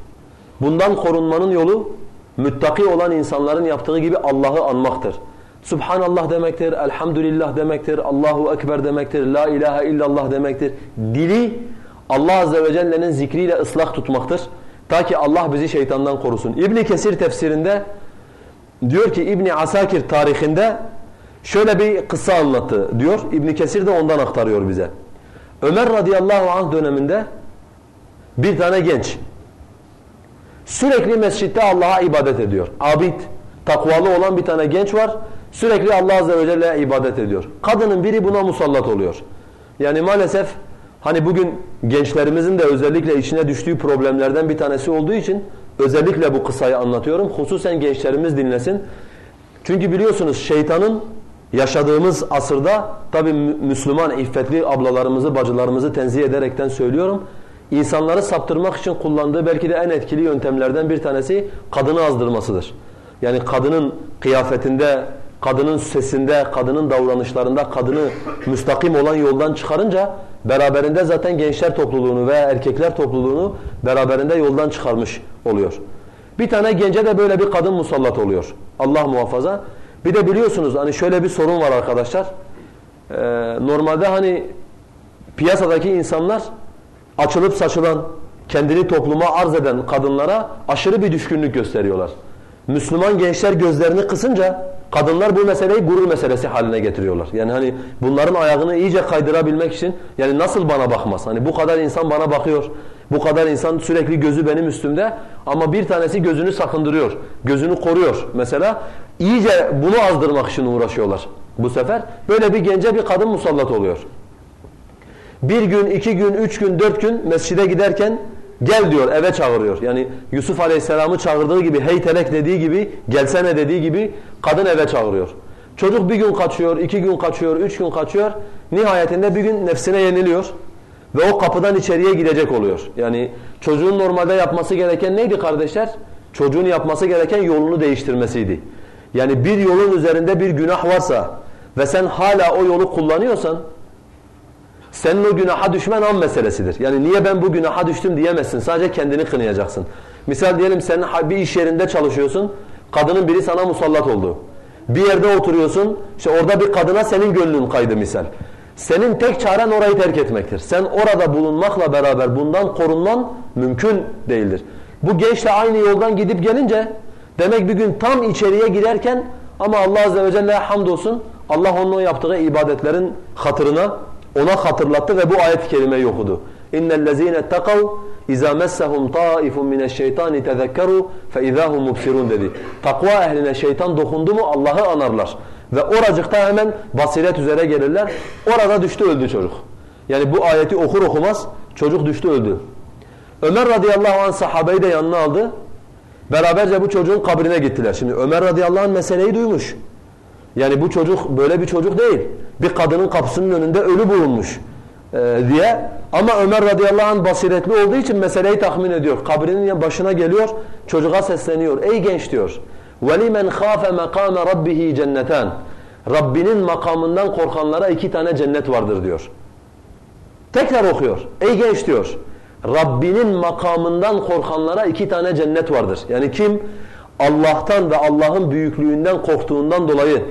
Bundan korunmanın yolu müttaki olan insanların yaptığı gibi Allah'ı anmaktır. Subhanallah demektir, elhamdülillah demektir, Allahu Ekber demektir, la ilahe illallah demektir. Dili Allah Azze ve Celle'nin zikriyle ıslah tutmaktır. Ta ki Allah bizi şeytandan korusun. İbn Kesir tefsirinde diyor ki İbn Asakir tarihinde şöyle bir kıssa anlattı diyor. İbn Kesir de ondan aktarıyor bize. Ömer radıyallahu anh döneminde bir tane genç sürekli mescitte Allah'a ibadet ediyor. Abid, takvalı olan bir tane genç var. Sürekli Allah Azze ve Celle'ye ibadet ediyor. Kadının biri buna musallat oluyor. Yani maalesef hani bugün gençlerimizin de özellikle içine düştüğü problemlerden bir tanesi olduğu için özellikle bu kısayı anlatıyorum. Hususen gençlerimiz dinlesin. Çünkü biliyorsunuz şeytanın yaşadığımız asırda tabi Müslüman iffetli ablalarımızı, bacılarımızı tenzih ederekten söylüyorum. İnsanları saptırmak için kullandığı belki de en etkili yöntemlerden bir tanesi kadını azdırmasıdır. Yani kadının kıyafetinde, kadının sesinde, kadının davranışlarında kadını müstakim olan yoldan çıkarınca beraberinde zaten gençler topluluğunu veya erkekler topluluğunu beraberinde yoldan çıkarmış oluyor. Bir tane gence de böyle bir kadın musallat oluyor. Allah muhafaza. Bir de biliyorsunuz hani şöyle bir sorun var arkadaşlar. Ee, normalde hani piyasadaki insanlar açılıp saçılan, kendini topluma arz eden kadınlara aşırı bir düşkünlük gösteriyorlar. Müslüman gençler gözlerini kısınca kadınlar bu meseleyi gurur meselesi haline getiriyorlar. Yani hani bunların ayağını iyice kaydırabilmek için yani nasıl bana bakmaz? Hani bu kadar insan bana bakıyor. Bu kadar insan sürekli gözü benim üstümde ama bir tanesi gözünü sakındırıyor. Gözünü koruyor mesela. iyice bunu azdırmak için uğraşıyorlar bu sefer. Böyle bir gence bir kadın musallat oluyor. Bir gün, iki gün, üç gün, dört gün mescide giderken Gel diyor eve çağırıyor. Yani Yusuf Aleyhisselam'ı çağırdığı gibi heytelek dediği gibi gelsene dediği gibi kadın eve çağırıyor. Çocuk bir gün kaçıyor, iki gün kaçıyor, üç gün kaçıyor. Nihayetinde bir gün nefsine yeniliyor. Ve o kapıdan içeriye gidecek oluyor. Yani çocuğun normalde yapması gereken neydi kardeşler? Çocuğun yapması gereken yolunu değiştirmesiydi. Yani bir yolun üzerinde bir günah varsa ve sen hala o yolu kullanıyorsan senin o günaha düşmen an meselesidir. Yani niye ben bu günaha düştüm diyemezsin. Sadece kendini kınayacaksın. Misal diyelim sen bir iş yerinde çalışıyorsun. Kadının biri sana musallat oldu. Bir yerde oturuyorsun. İşte orada bir kadına senin gönlün kaydı misal. Senin tek çaren orayı terk etmektir. Sen orada bulunmakla beraber bundan korunman mümkün değildir. Bu gençle aynı yoldan gidip gelince demek bir gün tam içeriye giderken ama Allah Azze ve Celle'ye hamdolsun Allah onun yaptığı ibadetlerin hatırına ona hatırlattı ve bu ayet-i kerimeyi okudu. اِنَّ الَّذ۪ينَ اتَّقَوْا اِذَا مَسَّهُمْ طَائِفٌ مِنَ الشَّيْطَانِ تَذَكَّرُوا فَاِذَا هُمْ مُبْصِرُونَ dedi. Takva ehline şeytan dokundu mu Allah'ı anarlar. Ve oracıkta hemen basiret üzere gelirler. Orada düştü öldü çocuk. Yani bu ayeti okur okumaz çocuk düştü öldü. Ömer radıyallahu anh sahabeyi de yanına aldı. Beraberce bu çocuğun kabrine gittiler. Şimdi Ömer radıyallahu anh meseleyi duymuş. Yani bu çocuk böyle bir çocuk değil. Bir kadının kapısının önünde ölü bulunmuş e, diye. Ama Ömer radıyallahu anh basiretli olduğu için meseleyi tahmin ediyor. Kabrinin başına geliyor, çocuğa sesleniyor. Ey genç diyor. وَلِمَنْ خَافَ مَقَامَ رَبِّهِ cennetan. Rabbinin makamından korkanlara iki tane cennet vardır diyor. Tekrar okuyor. Ey genç diyor. Rabbinin makamından korkanlara iki tane cennet vardır. Yani kim Allah'tan ve Allah'ın büyüklüğünden korktuğundan dolayı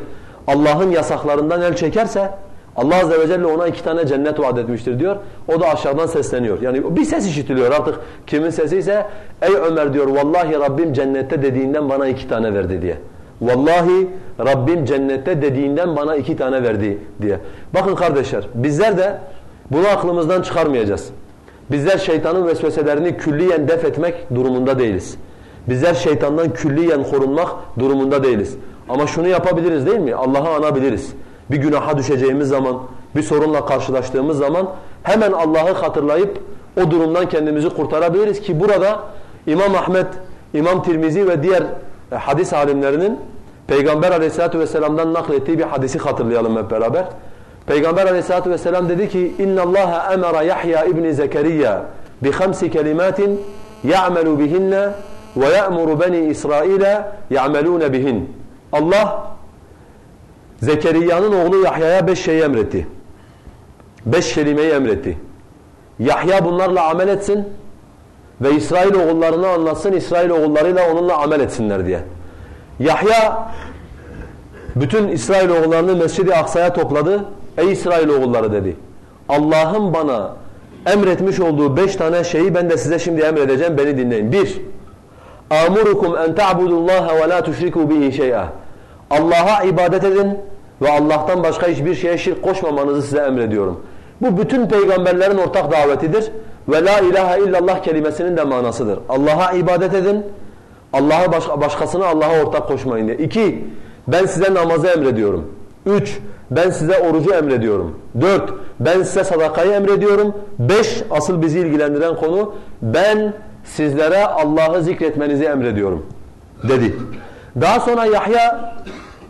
Allah'ın yasaklarından el çekerse Allah Azze ve Celle ona iki tane cennet vaat etmiştir diyor. O da aşağıdan sesleniyor. Yani bir ses işitiliyor artık kimin sesi ise ey Ömer diyor vallahi Rabbim cennette dediğinden bana iki tane verdi diye. Vallahi Rabbim cennette dediğinden bana iki tane verdi diye. Bakın kardeşler bizler de bunu aklımızdan çıkarmayacağız. Bizler şeytanın vesveselerini külliyen def etmek durumunda değiliz. Bizler şeytandan külliyen korunmak durumunda değiliz. Ama şunu yapabiliriz değil mi? Allah'ı anabiliriz. Bir günaha düşeceğimiz zaman, bir sorunla karşılaştığımız zaman hemen Allah'ı hatırlayıp o durumdan kendimizi kurtarabiliriz ki burada İmam Ahmet, İmam Tirmizi ve diğer e, hadis alimlerinin Peygamber Aleyhisselatü vesselam'dan naklettiği bir hadisi hatırlayalım hep beraber. Peygamber Aleyhisselatü vesselam dedi ki: "İnna Allah emara Yahya ibn Zekeriya bi hamsi kelimatin ya'malu bihinne ve ya'muru bani İsrail ya'malun. Allah Zekeriya'nın oğlu Yahya'ya beş şeyi emretti. Beş kelimeyi emretti. Yahya bunlarla amel etsin ve İsrail oğullarına anlatsın, İsrail oğullarıyla onunla amel etsinler diye. Yahya bütün İsrail oğullarını Mescid-i Aksa'ya topladı. Ey İsrail oğulları dedi. Allah'ın bana emretmiş olduğu beş tane şeyi ben de size şimdi emredeceğim. Beni dinleyin. Bir, amurukum en ta'budullaha ve la tuşriku bihi şey'a. Allah'a ibadet edin ve Allah'tan başka hiçbir şeye şirk koşmamanızı size emrediyorum. Bu bütün peygamberlerin ortak davetidir ve la ilahe illallah kelimesinin de manasıdır. Allah'a ibadet edin, Allah'a baş, başkasına Allah'a ortak koşmayın diye. İki, ben size namazı emrediyorum. Üç, ben size orucu emrediyorum. Dört, ben size sadakayı emrediyorum. Beş, asıl bizi ilgilendiren konu, ben sizlere Allah'ı zikretmenizi emrediyorum dedi. Daha sonra Yahya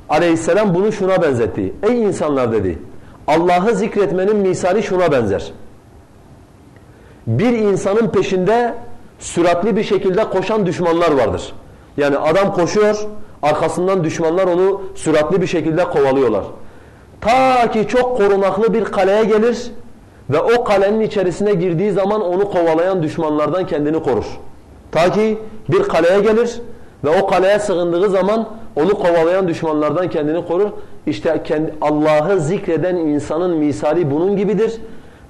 aleyhisselam bunu şuna benzetti. Ey insanlar dedi, Allah'ı zikretmenin misali şuna benzer. Bir insanın peşinde süratli bir şekilde koşan düşmanlar vardır. Yani adam koşuyor, arkasından düşmanlar onu süratli bir şekilde kovalıyorlar. Ta ki çok korunaklı bir kaleye gelir ve o kalenin içerisine girdiği zaman onu kovalayan düşmanlardan kendini korur. Ta ki bir kaleye gelir ve o kaleye sığındığı zaman onu kovalayan düşmanlardan kendini korur. İşte Allah'ı zikreden insanın misali bunun gibidir.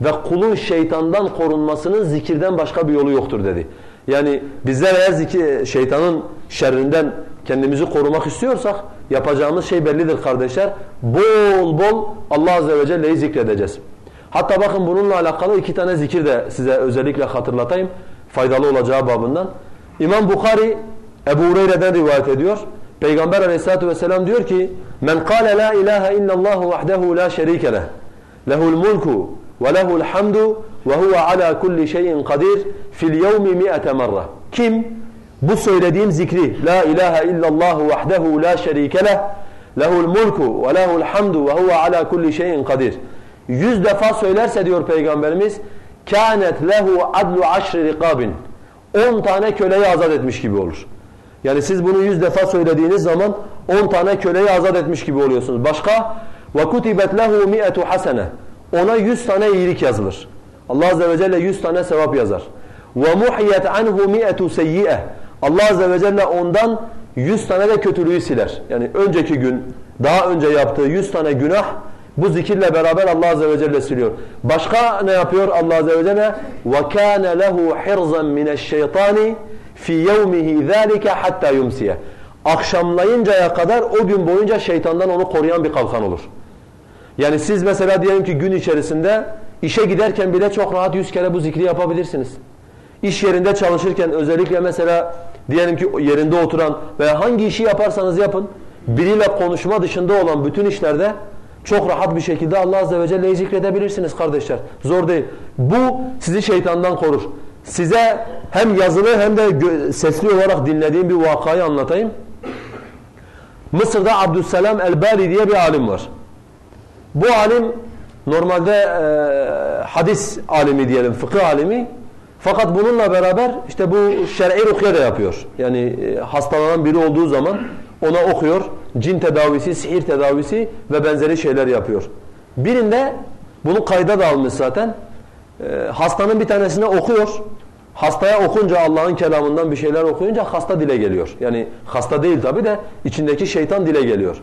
Ve kulun şeytandan korunmasının zikirden başka bir yolu yoktur dedi. Yani bizler eğer zikir, şeytanın şerrinden kendimizi korumak istiyorsak yapacağımız şey bellidir kardeşler. Bol bol Allah Azze ve Celle'yi zikredeceğiz. Hatta bakın bununla alakalı iki tane zikir de size özellikle hatırlatayım. Faydalı olacağı babından. İmam Bukhari Ebu Hureyre'den rivayet ediyor. Peygamber aleyhissalatu vesselam diyor ki Men kâle la ilahe illallah vahdehu la şerike leh lehul mulku ve lehul hamdu ve huve ala kulli şeyin kadir fil yevmi mi'ete marra. Kim bu söylediğim zikri la ilahe illallah vahdehu la şerike leh lehul mulku ve lehul hamdu ve huve ala kulli şeyin kadir. Yüz defa söylerse diyor Peygamberimiz kânet lehu adlu aşri rikabin. On tane köleyi azat etmiş gibi olur. Yani siz bunu yüz defa söylediğiniz zaman on tane köleyi azat etmiş gibi oluyorsunuz. Başka وَكُتِبَتْ لَهُ مِئَةُ hasene. Ona yüz tane iyilik yazılır. Allah Azze ve Celle yüz tane sevap yazar. وَمُحْيَتْ عَنْهُ مِئَةُ سَيِّئَةً Allah Azze ve Celle ondan yüz tane de kötülüğü siler. Yani önceki gün, daha önce yaptığı yüz tane günah bu zikirle beraber Allah Azze ve Celle siliyor. Başka ne yapıyor Allah Azze ve Celle? وَكَانَ لَهُ حِرْزًا مِنَ الشَّيْطَانِ fi yevmihi zalika hatta yumsiye. Akşamlayıncaya kadar o gün boyunca şeytandan onu koruyan bir kalkan olur. Yani siz mesela diyelim ki gün içerisinde işe giderken bile çok rahat yüz kere bu zikri yapabilirsiniz. iş yerinde çalışırken özellikle mesela diyelim ki yerinde oturan veya hangi işi yaparsanız yapın biriyle konuşma dışında olan bütün işlerde çok rahat bir şekilde Allah Azze ve Celle'yi zikredebilirsiniz kardeşler. Zor değil. Bu sizi şeytandan korur. Size hem yazılı hem de sesli olarak dinlediğim bir vakayı anlatayım. Mısır'da Abdüsselam el-Bari diye bir alim var. Bu alim normalde e, hadis alimi diyelim, fıkıh alimi. Fakat bununla beraber işte bu şer'i rukiye de yapıyor. Yani e, hastalanan biri olduğu zaman ona okuyor. Cin tedavisi, sihir tedavisi ve benzeri şeyler yapıyor. Birinde bunu kayda da almış zaten. E, hastanın bir tanesine okuyor. Hastaya okunca Allah'ın kelamından bir şeyler okuyunca hasta dile geliyor. Yani hasta değil tabi de içindeki şeytan dile geliyor.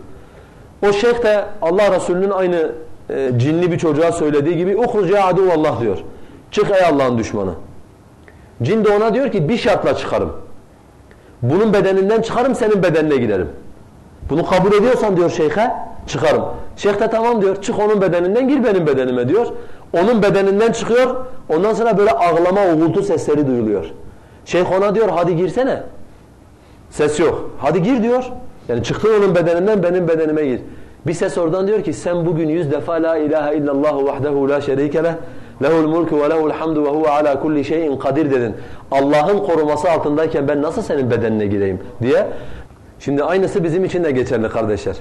O şeyh de Allah Resulü'nün aynı e, cinli bir çocuğa söylediği gibi اُخْرُجْ يَا عَدُوَ Allah diyor. Çık ey Allah'ın düşmanı. Cin de ona diyor ki bir şartla çıkarım. Bunun bedeninden çıkarım senin bedenine giderim. Bunu kabul ediyorsan diyor şeyhe çıkarım. Şeyh de tamam diyor çık onun bedeninden gir benim bedenime diyor. Onun bedeninden çıkıyor ondan sonra böyle ağlama uğultu sesleri duyuluyor. Şeyh ona diyor hadi girsene. Ses yok. Hadi gir diyor. Yani çıktın onun bedeninden benim bedenime gir. Bir ses oradan diyor ki sen bugün yüz defa la ilahe illallah vahdehu la şerike leh lehul mulku ve lehul hamdu ve huve ala kulli şeyin kadir dedin. Allah'ın koruması altındayken ben nasıl senin bedenine gireyim diye. Şimdi aynısı bizim için de geçerli kardeşler.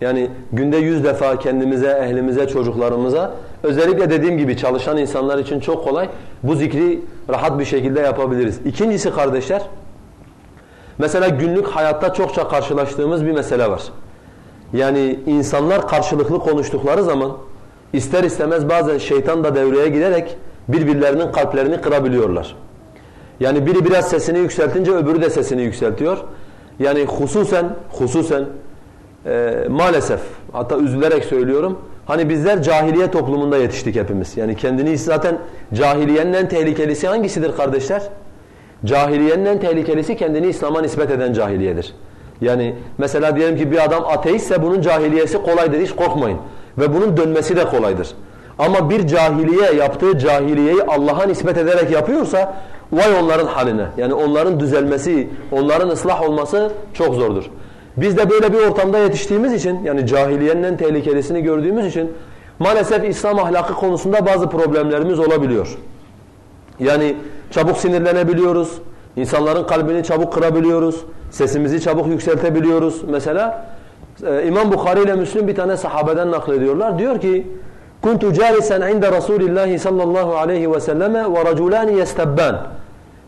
Yani günde yüz defa kendimize, ehlimize, çocuklarımıza özellikle dediğim gibi çalışan insanlar için çok kolay bu zikri rahat bir şekilde yapabiliriz. İkincisi kardeşler mesela günlük hayatta çokça karşılaştığımız bir mesele var. Yani insanlar karşılıklı konuştukları zaman ister istemez bazen şeytan da devreye girerek birbirlerinin kalplerini kırabiliyorlar. Yani biri biraz sesini yükseltince öbürü de sesini yükseltiyor. Yani hususen hususen e, maalesef hatta üzülerek söylüyorum. Hani bizler cahiliye toplumunda yetiştik hepimiz. Yani kendini zaten cahiliyenin en tehlikelisi hangisidir kardeşler? Cahiliyenin en tehlikelisi kendini İslam'a nispet eden cahiliyedir. Yani mesela diyelim ki bir adam ateistse bunun cahiliyesi kolaydır hiç korkmayın. Ve bunun dönmesi de kolaydır. Ama bir cahiliye yaptığı cahiliyeyi Allah'a nispet ederek yapıyorsa vay onların haline. Yani onların düzelmesi, onların ıslah olması çok zordur. Biz de böyle bir ortamda yetiştiğimiz için yani cahiliyenin en tehlikelisini gördüğümüz için maalesef İslam ahlakı konusunda bazı problemlerimiz olabiliyor. Yani çabuk sinirlenebiliyoruz, insanların kalbini çabuk kırabiliyoruz, sesimizi çabuk yükseltebiliyoruz. Mesela e, İmam Bukhari ile Müslim bir tane sahabeden naklediyorlar. Diyor ki kuntu calisen inde Resulillah sallallahu aleyhi ve selleme ve raculani yestabban.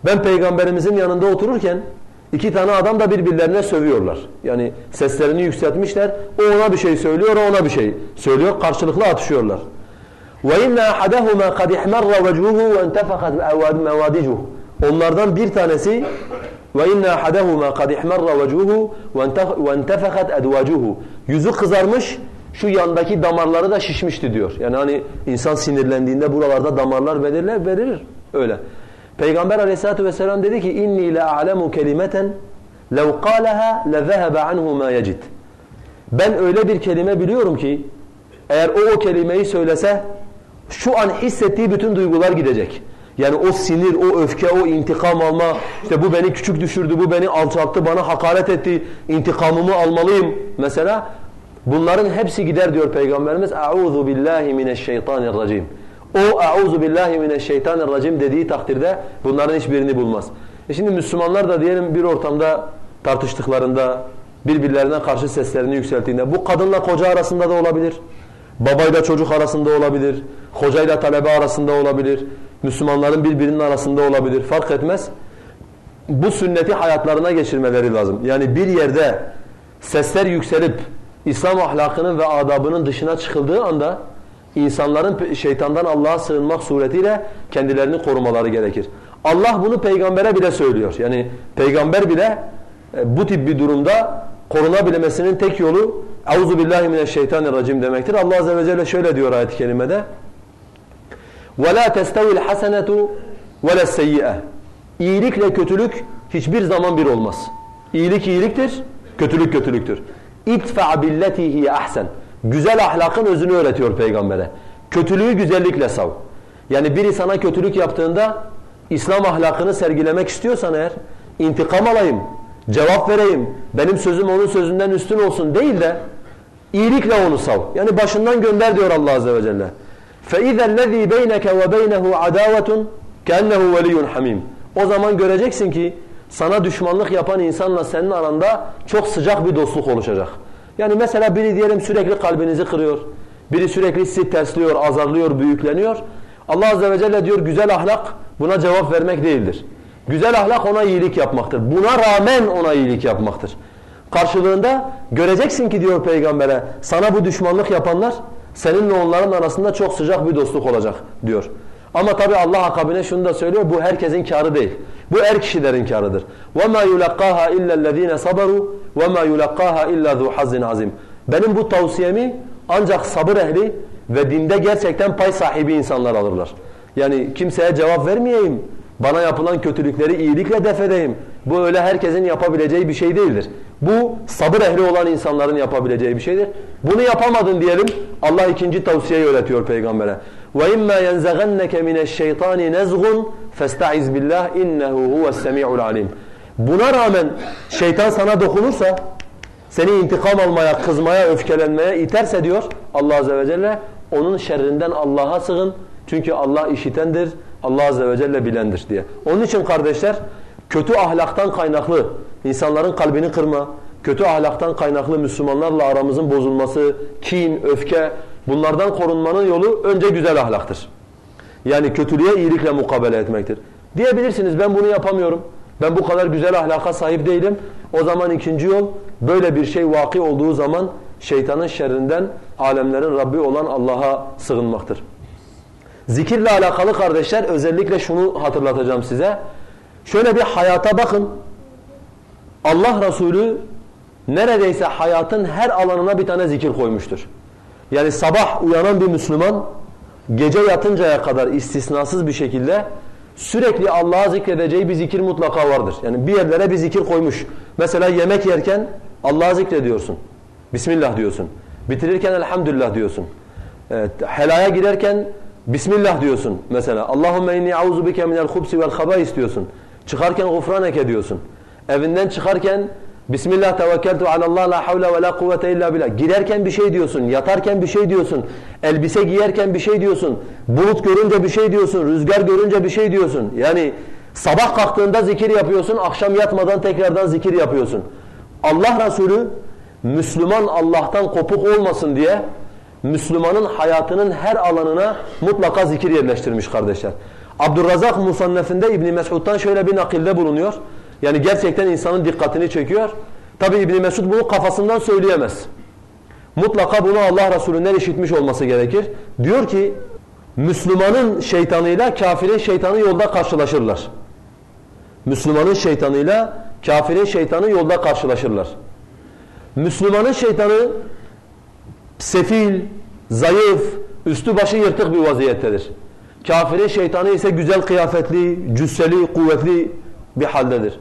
Ben peygamberimizin yanında otururken iki tane adam da birbirlerine sövüyorlar. Yani seslerini yükseltmişler. O ona bir şey söylüyor, o ona bir şey söylüyor. Karşılıklı atışıyorlar. Ahadahuma kad ihmarra vejhuhu ve intefaqat mevadicuhu. Onlardan bir tanesi ahadahuma kad ihmarra vejhuhu ve intefaqat adwajuhu. Yüzü kızarmış, şu yandaki damarları da şişmişti diyor. Yani hani insan sinirlendiğinde buralarda damarlar belirler, verir öyle. Peygamber aleyhissalatu vesselam dedi ki inni la a'lemu kelimeten lev qalaha lezahaba anhu ma yecid. Ben öyle bir kelime biliyorum ki eğer o o kelimeyi söylese şu an hissettiği bütün duygular gidecek. Yani o sinir, o öfke, o intikam alma, işte bu beni küçük düşürdü, bu beni alçalttı, bana hakaret etti, intikamımı almalıyım mesela. Bunların hepsi gider diyor Peygamberimiz. Euzu billahi mineşşeytanirracim. O euzu billahi mineşşeytanirracim dediği takdirde bunların hiçbirini bulmaz. E şimdi Müslümanlar da diyelim bir ortamda tartıştıklarında, birbirlerine karşı seslerini yükselttiğinde bu kadınla koca arasında da olabilir. Babayla çocuk arasında olabilir. Hocayla talebe arasında olabilir. Müslümanların birbirinin arasında olabilir. Fark etmez. Bu sünneti hayatlarına geçirmeleri lazım. Yani bir yerde sesler yükselip İslam ahlakının ve adabının dışına çıkıldığı anda insanların şeytandan Allah'a sığınmak suretiyle kendilerini korumaları gerekir. Allah bunu peygambere bile söylüyor. Yani peygamber bile e, bu tip bir durumda korunabilmesinin tek yolu Euzu billahi mineşşeytanirracim demektir. Allah azze ve celle şöyle diyor ayet-i kerimede. Ve la testavi'l hasenatu ve le's İyilikle kötülük hiçbir zaman bir olmaz. İyilik iyiliktir, kötülük kötülüktür. İdfa billeti hiye ahsen. Güzel ahlakın özünü öğretiyor peygambere. Kötülüğü güzellikle sav. Yani biri sana kötülük yaptığında İslam ahlakını sergilemek istiyorsan eğer intikam alayım, cevap vereyim, benim sözüm onun sözünden üstün olsun değil de iyilikle onu sav. Yani başından gönder diyor Allah Azze ve Celle. فَاِذَا الَّذ۪ي بَيْنَكَ وَبَيْنَهُ عَدَاوَةٌ كَأَنَّهُ وَلِيٌّ حَمِيمٌ O zaman göreceksin ki sana düşmanlık yapan insanla senin aranda çok sıcak bir dostluk oluşacak. Yani mesela biri diyelim sürekli kalbinizi kırıyor. Biri sürekli sizi tersliyor, azarlıyor, büyükleniyor. Allah Azze ve Celle diyor güzel ahlak buna cevap vermek değildir. Güzel ahlak ona iyilik yapmaktır. Buna rağmen ona iyilik yapmaktır. Karşılığında göreceksin ki diyor peygambere sana bu düşmanlık yapanlar seninle onların arasında çok sıcak bir dostluk olacak diyor. Ama tabi Allah akabine şunu da söylüyor bu herkesin karı değil. Bu er kişilerin karıdır. وَمَا يُلَقَّاهَا إِلَّا الَّذ۪ينَ صَبَرُوا وَمَا يُلَقَّاهَا إِلَّا ذُو حَزٍ azim. Benim bu tavsiyemi ancak sabır ehli ve dinde gerçekten pay sahibi insanlar alırlar. Yani kimseye cevap vermeyeyim, bana yapılan kötülükleri iyilikle def edeyim. Bu öyle herkesin yapabileceği bir şey değildir. Bu sabır ehli olan insanların yapabileceği bir şeydir. Bunu yapamadın diyelim. Allah ikinci tavsiyeyi öğretiyor peygambere. وَاِمَّا يَنْزَغَنَّكَ مِنَ الشَّيْطَانِ نَزْغٌ فَاسْتَعِذْ بِاللّٰهِ اِنَّهُ هُوَ السَّمِيعُ الْعَلِيمُ Buna rağmen şeytan sana dokunursa, seni intikam almaya, kızmaya, öfkelenmeye iterse diyor Allah Azze ve Celle, onun şerrinden Allah'a sığın. Çünkü Allah işitendir, Allah Azze ve Celle bilendir diye. Onun için kardeşler, kötü ahlaktan kaynaklı insanların kalbini kırma, kötü ahlaktan kaynaklı Müslümanlarla aramızın bozulması, kin, öfke bunlardan korunmanın yolu önce güzel ahlaktır. Yani kötülüğe iyilikle mukabele etmektir. Diyebilirsiniz ben bunu yapamıyorum. Ben bu kadar güzel ahlaka sahip değilim. O zaman ikinci yol böyle bir şey vaki olduğu zaman şeytanın şerrinden alemlerin Rabbi olan Allah'a sığınmaktır. Zikirle alakalı kardeşler özellikle şunu hatırlatacağım size. Şöyle bir hayata bakın. Allah Resulü neredeyse hayatın her alanına bir tane zikir koymuştur. Yani sabah uyanan bir Müslüman gece yatıncaya kadar istisnasız bir şekilde sürekli Allah'a zikredeceği bir zikir mutlaka vardır. Yani bir yerlere bir zikir koymuş. Mesela yemek yerken Allah'a zikrediyorsun. Bismillah diyorsun. Bitirirken elhamdülillah diyorsun. Evet, helaya girerken Bismillah diyorsun mesela. Allahümme inni auzu bike minel hubsi vel habais diyorsun. Çıkarken gufraneke diyorsun. Evinden çıkarken Bismillah tevekkeltu alallah la havle ve la kuvvete illa billah. Girerken bir şey diyorsun, yatarken bir şey diyorsun, elbise giyerken bir şey diyorsun, bulut görünce bir şey diyorsun, rüzgar görünce bir şey diyorsun. Yani sabah kalktığında zikir yapıyorsun, akşam yatmadan tekrardan zikir yapıyorsun. Allah Resulü Müslüman Allah'tan kopuk olmasın diye Müslümanın hayatının her alanına mutlaka zikir yerleştirmiş kardeşler. Abdurrazak Musannef'inde İbn Mesud'dan şöyle bir nakilde bulunuyor. Yani gerçekten insanın dikkatini çekiyor. Tabi İbn Mesud bunu kafasından söyleyemez. Mutlaka bunu Allah Resulü'nden işitmiş olması gerekir. Diyor ki Müslümanın şeytanıyla kafirin şeytanı yolda karşılaşırlar. Müslümanın şeytanıyla kafirin şeytanı yolda karşılaşırlar. Müslümanın şeytanı sefil, zayıf, üstü başı yırtık bir vaziyettedir. Kafirin şeytanı ise güzel kıyafetli, cüsseli, kuvvetli bir haldedir.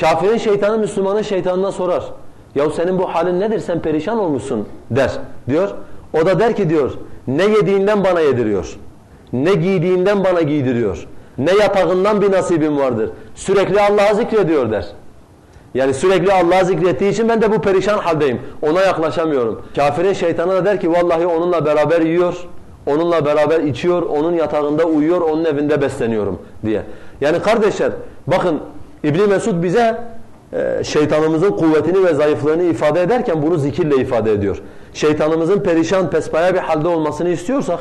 Kafirin şeytanı Müslümanın şeytanına sorar. Ya senin bu halin nedir sen perişan olmuşsun der diyor. O da der ki diyor ne yediğinden bana yediriyor. Ne giydiğinden bana giydiriyor. Ne yatağından bir nasibim vardır. Sürekli Allah'ı zikrediyor der. Yani sürekli Allah'ı zikrettiği için ben de bu perişan haldeyim. Ona yaklaşamıyorum. Kafirin şeytanı da der ki vallahi onunla beraber yiyor, onunla beraber içiyor, onun yatağında uyuyor, onun evinde besleniyorum diye. Yani kardeşler bakın İbn Mesud bize e, şeytanımızın kuvvetini ve zayıflığını ifade ederken bunu zikirle ifade ediyor. Şeytanımızın perişan, pespaya bir halde olmasını istiyorsak,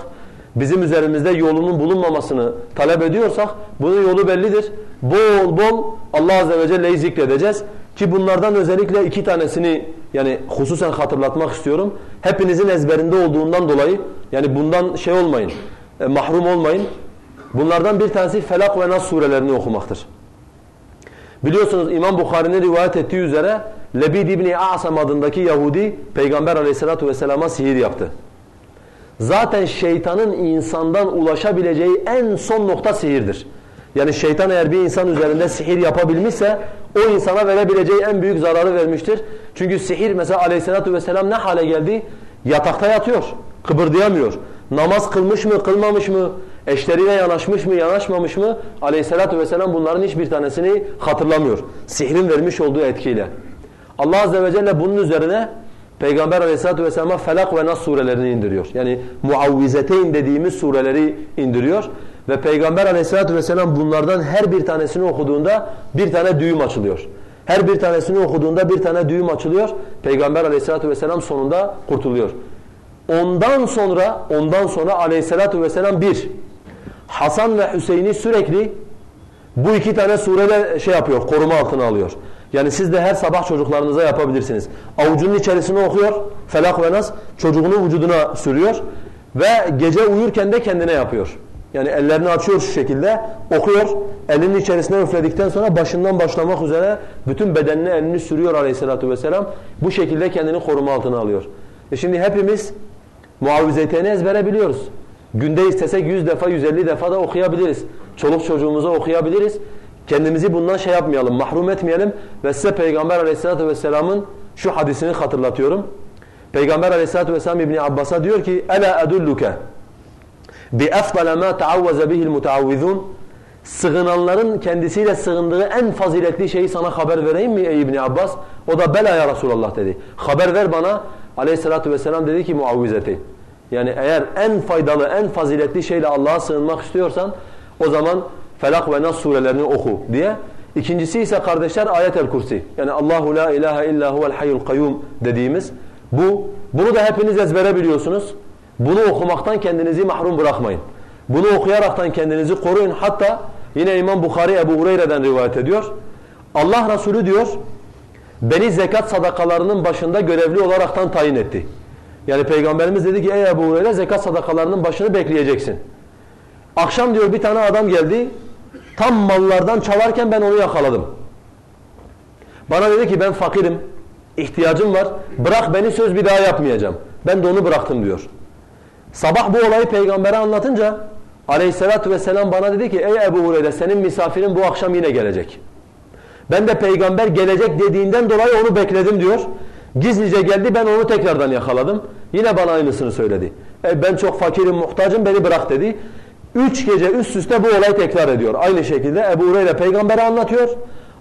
bizim üzerimizde yolunun bulunmamasını talep ediyorsak bunun yolu bellidir. Bol bol Allah Azze ve Celle'yi zikredeceğiz. Ki bunlardan özellikle iki tanesini yani hususen hatırlatmak istiyorum. Hepinizin ezberinde olduğundan dolayı yani bundan şey olmayın, e, mahrum olmayın. Bunlardan bir tanesi Felak ve Nas surelerini okumaktır. Biliyorsunuz İmam Bukhari'nin rivayet ettiği üzere Lebid İbni Asam adındaki Yahudi Peygamber aleyhissalatu vesselama sihir yaptı. Zaten şeytanın insandan ulaşabileceği en son nokta sihirdir. Yani şeytan eğer bir insan üzerinde sihir yapabilmişse o insana verebileceği en büyük zararı vermiştir. Çünkü sihir mesela aleyhissalatu vesselam ne hale geldi? Yatakta yatıyor, kıpırdayamıyor. Namaz kılmış mı, kılmamış mı? Eşleriyle yanaşmış mı yanaşmamış mı aleyhissalatü vesselam bunların hiçbir tanesini hatırlamıyor. Sihrin vermiş olduğu etkiyle. Allah azze ve celle bunun üzerine Peygamber aleyhissalatü vesselam'a Felak ve Nas surelerini indiriyor. Yani muavvizeteyn dediğimiz sureleri indiriyor. Ve Peygamber aleyhissalatü vesselam bunlardan her bir tanesini okuduğunda bir tane düğüm açılıyor. Her bir tanesini okuduğunda bir tane düğüm açılıyor. Peygamber aleyhissalatü vesselam sonunda kurtuluyor. Ondan sonra ondan sonra aleyhissalatü vesselam bir Hasan ve Hüseyin'i sürekli bu iki tane surede şey yapıyor, koruma altına alıyor. Yani siz de her sabah çocuklarınıza yapabilirsiniz. Avucunun içerisine okuyor, felak ve nas, çocuğunu vücuduna sürüyor ve gece uyurken de kendine yapıyor. Yani ellerini açıyor şu şekilde, okuyor, elinin içerisine üfledikten sonra başından başlamak üzere bütün bedenine elini sürüyor aleyhissalatü vesselam. Bu şekilde kendini koruma altına alıyor. E şimdi hepimiz muavvizeteni ezbere biliyoruz. Günde istesek 100 defa, 150 defa da okuyabiliriz. Çoluk çocuğumuza okuyabiliriz. Kendimizi bundan şey yapmayalım, mahrum etmeyelim. Ve size Peygamber aleyhissalatü vesselamın şu hadisini hatırlatıyorum. Peygamber aleyhissalatü vesselam İbni Abbas'a diyor ki edulluke bi efdale ma taavvaze bihil mutaavvizun Sığınanların kendisiyle sığındığı en faziletli şeyi sana haber vereyim mi ey İbni Abbas? O da bela ya Resulallah dedi. Haber ver bana. Aleyhissalatü vesselam dedi ki muavvizeti. Yani eğer en faydalı, en faziletli şeyle Allah'a sığınmak istiyorsan o zaman Felak ve Nas surelerini oku diye. İkincisi ise kardeşler ayet-el kursi. Yani Allahu la ilahe illa huvel hayyul kayyum dediğimiz bu. Bunu da hepiniz ezbere biliyorsunuz. Bunu okumaktan kendinizi mahrum bırakmayın. Bunu okuyaraktan kendinizi koruyun. Hatta yine İmam Bukhari Ebu Hureyre'den rivayet ediyor. Allah Resulü diyor, beni zekat sadakalarının başında görevli olaraktan tayin etti. Yani Peygamberimiz dedi ki ey Ebu Hureyre zekat sadakalarının başını bekleyeceksin. Akşam diyor bir tane adam geldi. Tam mallardan çalarken ben onu yakaladım. Bana dedi ki ben fakirim, ihtiyacım var. Bırak beni söz bir daha yapmayacağım. Ben de onu bıraktım diyor. Sabah bu olayı peygambere anlatınca aleyhissalatü vesselam bana dedi ki ey Ebu Hureyre senin misafirin bu akşam yine gelecek. Ben de peygamber gelecek dediğinden dolayı onu bekledim diyor. Gizlice geldi ben onu tekrardan yakaladım. Yine bana aynısını söyledi. E, ben çok fakirim muhtacım beni bırak dedi. Üç gece üst üste bu olay tekrar ediyor. Aynı şekilde Ebu Hureyre peygambere anlatıyor.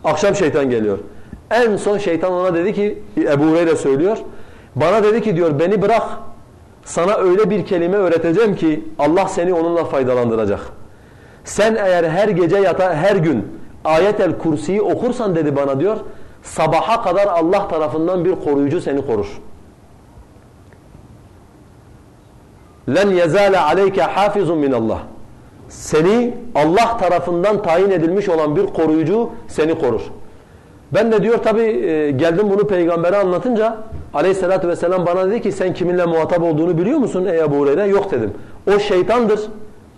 Akşam şeytan geliyor. En son şeytan ona dedi ki Ebu Hureyre söylüyor. Bana dedi ki diyor beni bırak. Sana öyle bir kelime öğreteceğim ki Allah seni onunla faydalandıracak. Sen eğer her gece yata her gün ayet-el kursiyi okursan dedi bana diyor. Sabaha kadar Allah tarafından bir koruyucu seni korur. len yezale aleyke hafizun min Allah. Seni Allah tarafından tayin edilmiş olan bir koruyucu seni korur. Ben de diyor tabi e, geldim bunu peygambere anlatınca aleyhissalatü vesselam bana dedi ki sen kiminle muhatap olduğunu biliyor musun ey Ebu Hureyre? Yok dedim. O şeytandır,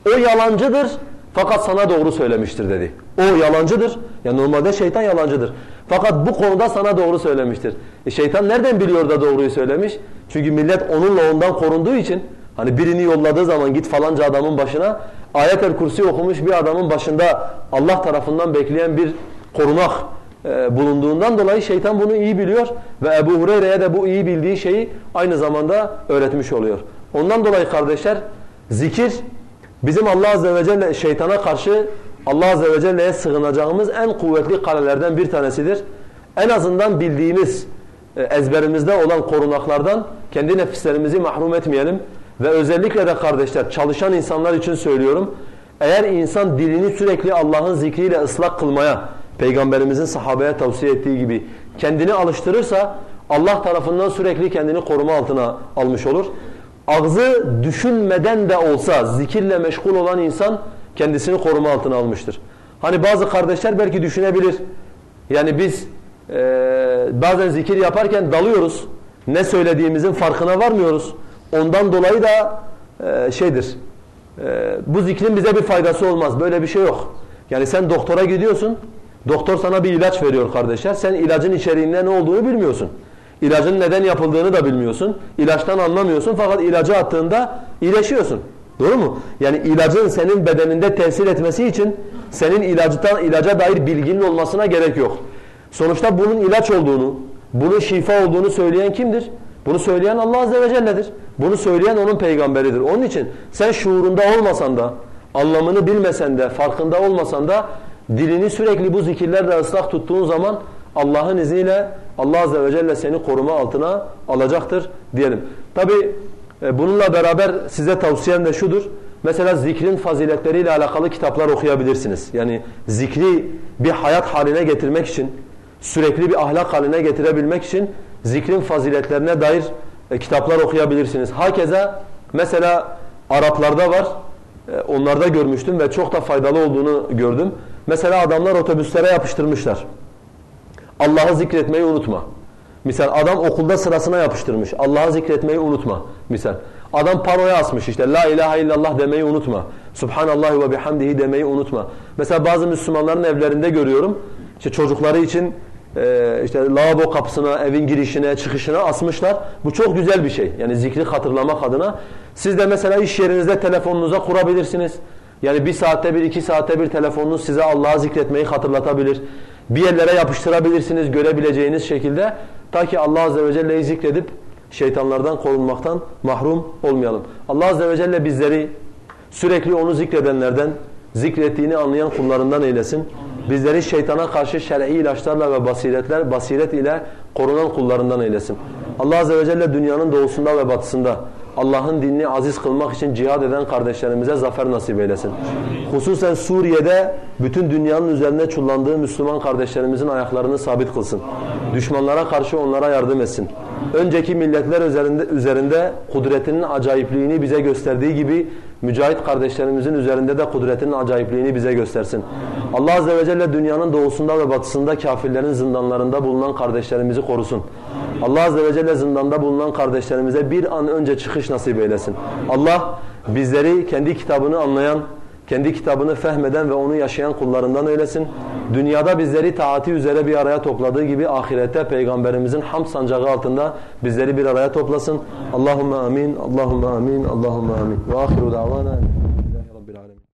o yalancıdır fakat sana doğru söylemiştir dedi. O yalancıdır. Ya normalde şeytan yalancıdır. Fakat bu konuda sana doğru söylemiştir. E şeytan nereden biliyor da doğruyu söylemiş? Çünkü millet onunla ondan korunduğu için Hani birini yolladığı zaman git falanca adamın başına ayet-el kursi okumuş bir adamın başında Allah tarafından bekleyen bir korunak e, bulunduğundan dolayı şeytan bunu iyi biliyor ve Ebu Hureyre'ye de bu iyi bildiği şeyi aynı zamanda öğretmiş oluyor. Ondan dolayı kardeşler zikir bizim Allah Azze ve Celle şeytana karşı Allah Azze ve Celle'ye sığınacağımız en kuvvetli kalelerden bir tanesidir. En azından bildiğimiz e, ezberimizde olan korunaklardan kendi nefislerimizi mahrum etmeyelim. Ve özellikle de kardeşler çalışan insanlar için söylüyorum. Eğer insan dilini sürekli Allah'ın zikriyle ıslak kılmaya, Peygamberimizin sahabeye tavsiye ettiği gibi kendini alıştırırsa Allah tarafından sürekli kendini koruma altına almış olur. Ağzı düşünmeden de olsa zikirle meşgul olan insan kendisini koruma altına almıştır. Hani bazı kardeşler belki düşünebilir. Yani biz e, bazen zikir yaparken dalıyoruz. Ne söylediğimizin farkına varmıyoruz. Ondan dolayı da e, şeydir, e, bu zikrin bize bir faydası olmaz. Böyle bir şey yok. Yani sen doktora gidiyorsun, doktor sana bir ilaç veriyor kardeşler. Sen ilacın içeriğinde ne olduğunu bilmiyorsun. İlacın neden yapıldığını da bilmiyorsun. İlaçtan anlamıyorsun fakat ilacı attığında iyileşiyorsun. Doğru mu? Yani ilacın senin bedeninde tesir etmesi için senin ilacıtan, ilaca dair bilginin olmasına gerek yok. Sonuçta bunun ilaç olduğunu, bunun şifa olduğunu söyleyen kimdir? Bunu söyleyen Allah Azze ve Celle'dir. Bunu söyleyen onun peygamberidir. Onun için sen şuurunda olmasan da, Anlamını bilmesen de, farkında olmasan da dilini sürekli bu zikirlerle ıslah tuttuğun zaman Allah'ın izniyle Allah Azze ve Celle seni koruma altına alacaktır diyelim. Tabi e, bununla beraber size tavsiyem de şudur. Mesela zikrin faziletleriyle alakalı kitaplar okuyabilirsiniz. Yani zikri bir hayat haline getirmek için, sürekli bir ahlak haline getirebilmek için zikrin faziletlerine dair e, kitaplar okuyabilirsiniz. Hakeza mesela Araplarda var, e, onlarda görmüştüm ve çok da faydalı olduğunu gördüm. Mesela adamlar otobüslere yapıştırmışlar. Allah'ı zikretmeyi unutma. Misal adam okulda sırasına yapıştırmış. Allah'ı zikretmeyi unutma. Misal adam panoya asmış işte la ilahe illallah demeyi unutma. Subhanallah ve bihamdihi demeyi unutma. Mesela bazı Müslümanların evlerinde görüyorum. İşte çocukları için e, işte lavabo kapısına, evin girişine, çıkışına asmışlar. Bu çok güzel bir şey. Yani zikri hatırlamak adına. Siz de mesela iş yerinizde telefonunuza kurabilirsiniz. Yani bir saatte bir, iki saatte bir telefonunuz size Allah'ı zikretmeyi hatırlatabilir. Bir yerlere yapıştırabilirsiniz görebileceğiniz şekilde. Ta ki Allah Azze ve Celle'yi zikredip şeytanlardan korunmaktan mahrum olmayalım. Allah Azze ve Celle bizleri sürekli onu zikredenlerden, zikrettiğini anlayan kullarından eylesin. Bizleri şeytana karşı şer'i ilaçlarla ve basiretler, basiret ile korunan kullarından eylesin. Allah Azze ve Celle dünyanın doğusunda ve batısında Allah'ın dinini aziz kılmak için cihad eden kardeşlerimize zafer nasip eylesin. Hususen Suriye'de bütün dünyanın üzerine çullandığı Müslüman kardeşlerimizin ayaklarını sabit kılsın. Düşmanlara karşı onlara yardım etsin. Önceki milletler üzerinde, üzerinde kudretinin acayipliğini bize gösterdiği gibi mücahit kardeşlerimizin üzerinde de kudretinin acayipliğini bize göstersin. Allah Azze ve Celle dünyanın doğusunda ve batısında kafirlerin zindanlarında bulunan kardeşlerimizi korusun. Allah Azze ve Celle zindanda bulunan kardeşlerimize bir an önce çıkış nasip eylesin. Allah bizleri kendi kitabını anlayan, kendi kitabını fehmeden ve onu yaşayan kullarından eylesin. Dünyada bizleri taati üzere bir araya topladığı gibi ahirette peygamberimizin ham sancağı altında bizleri bir araya toplasın. Allahumme amin, Allahumme amin, Allahumme amin. Ve ahiru davana.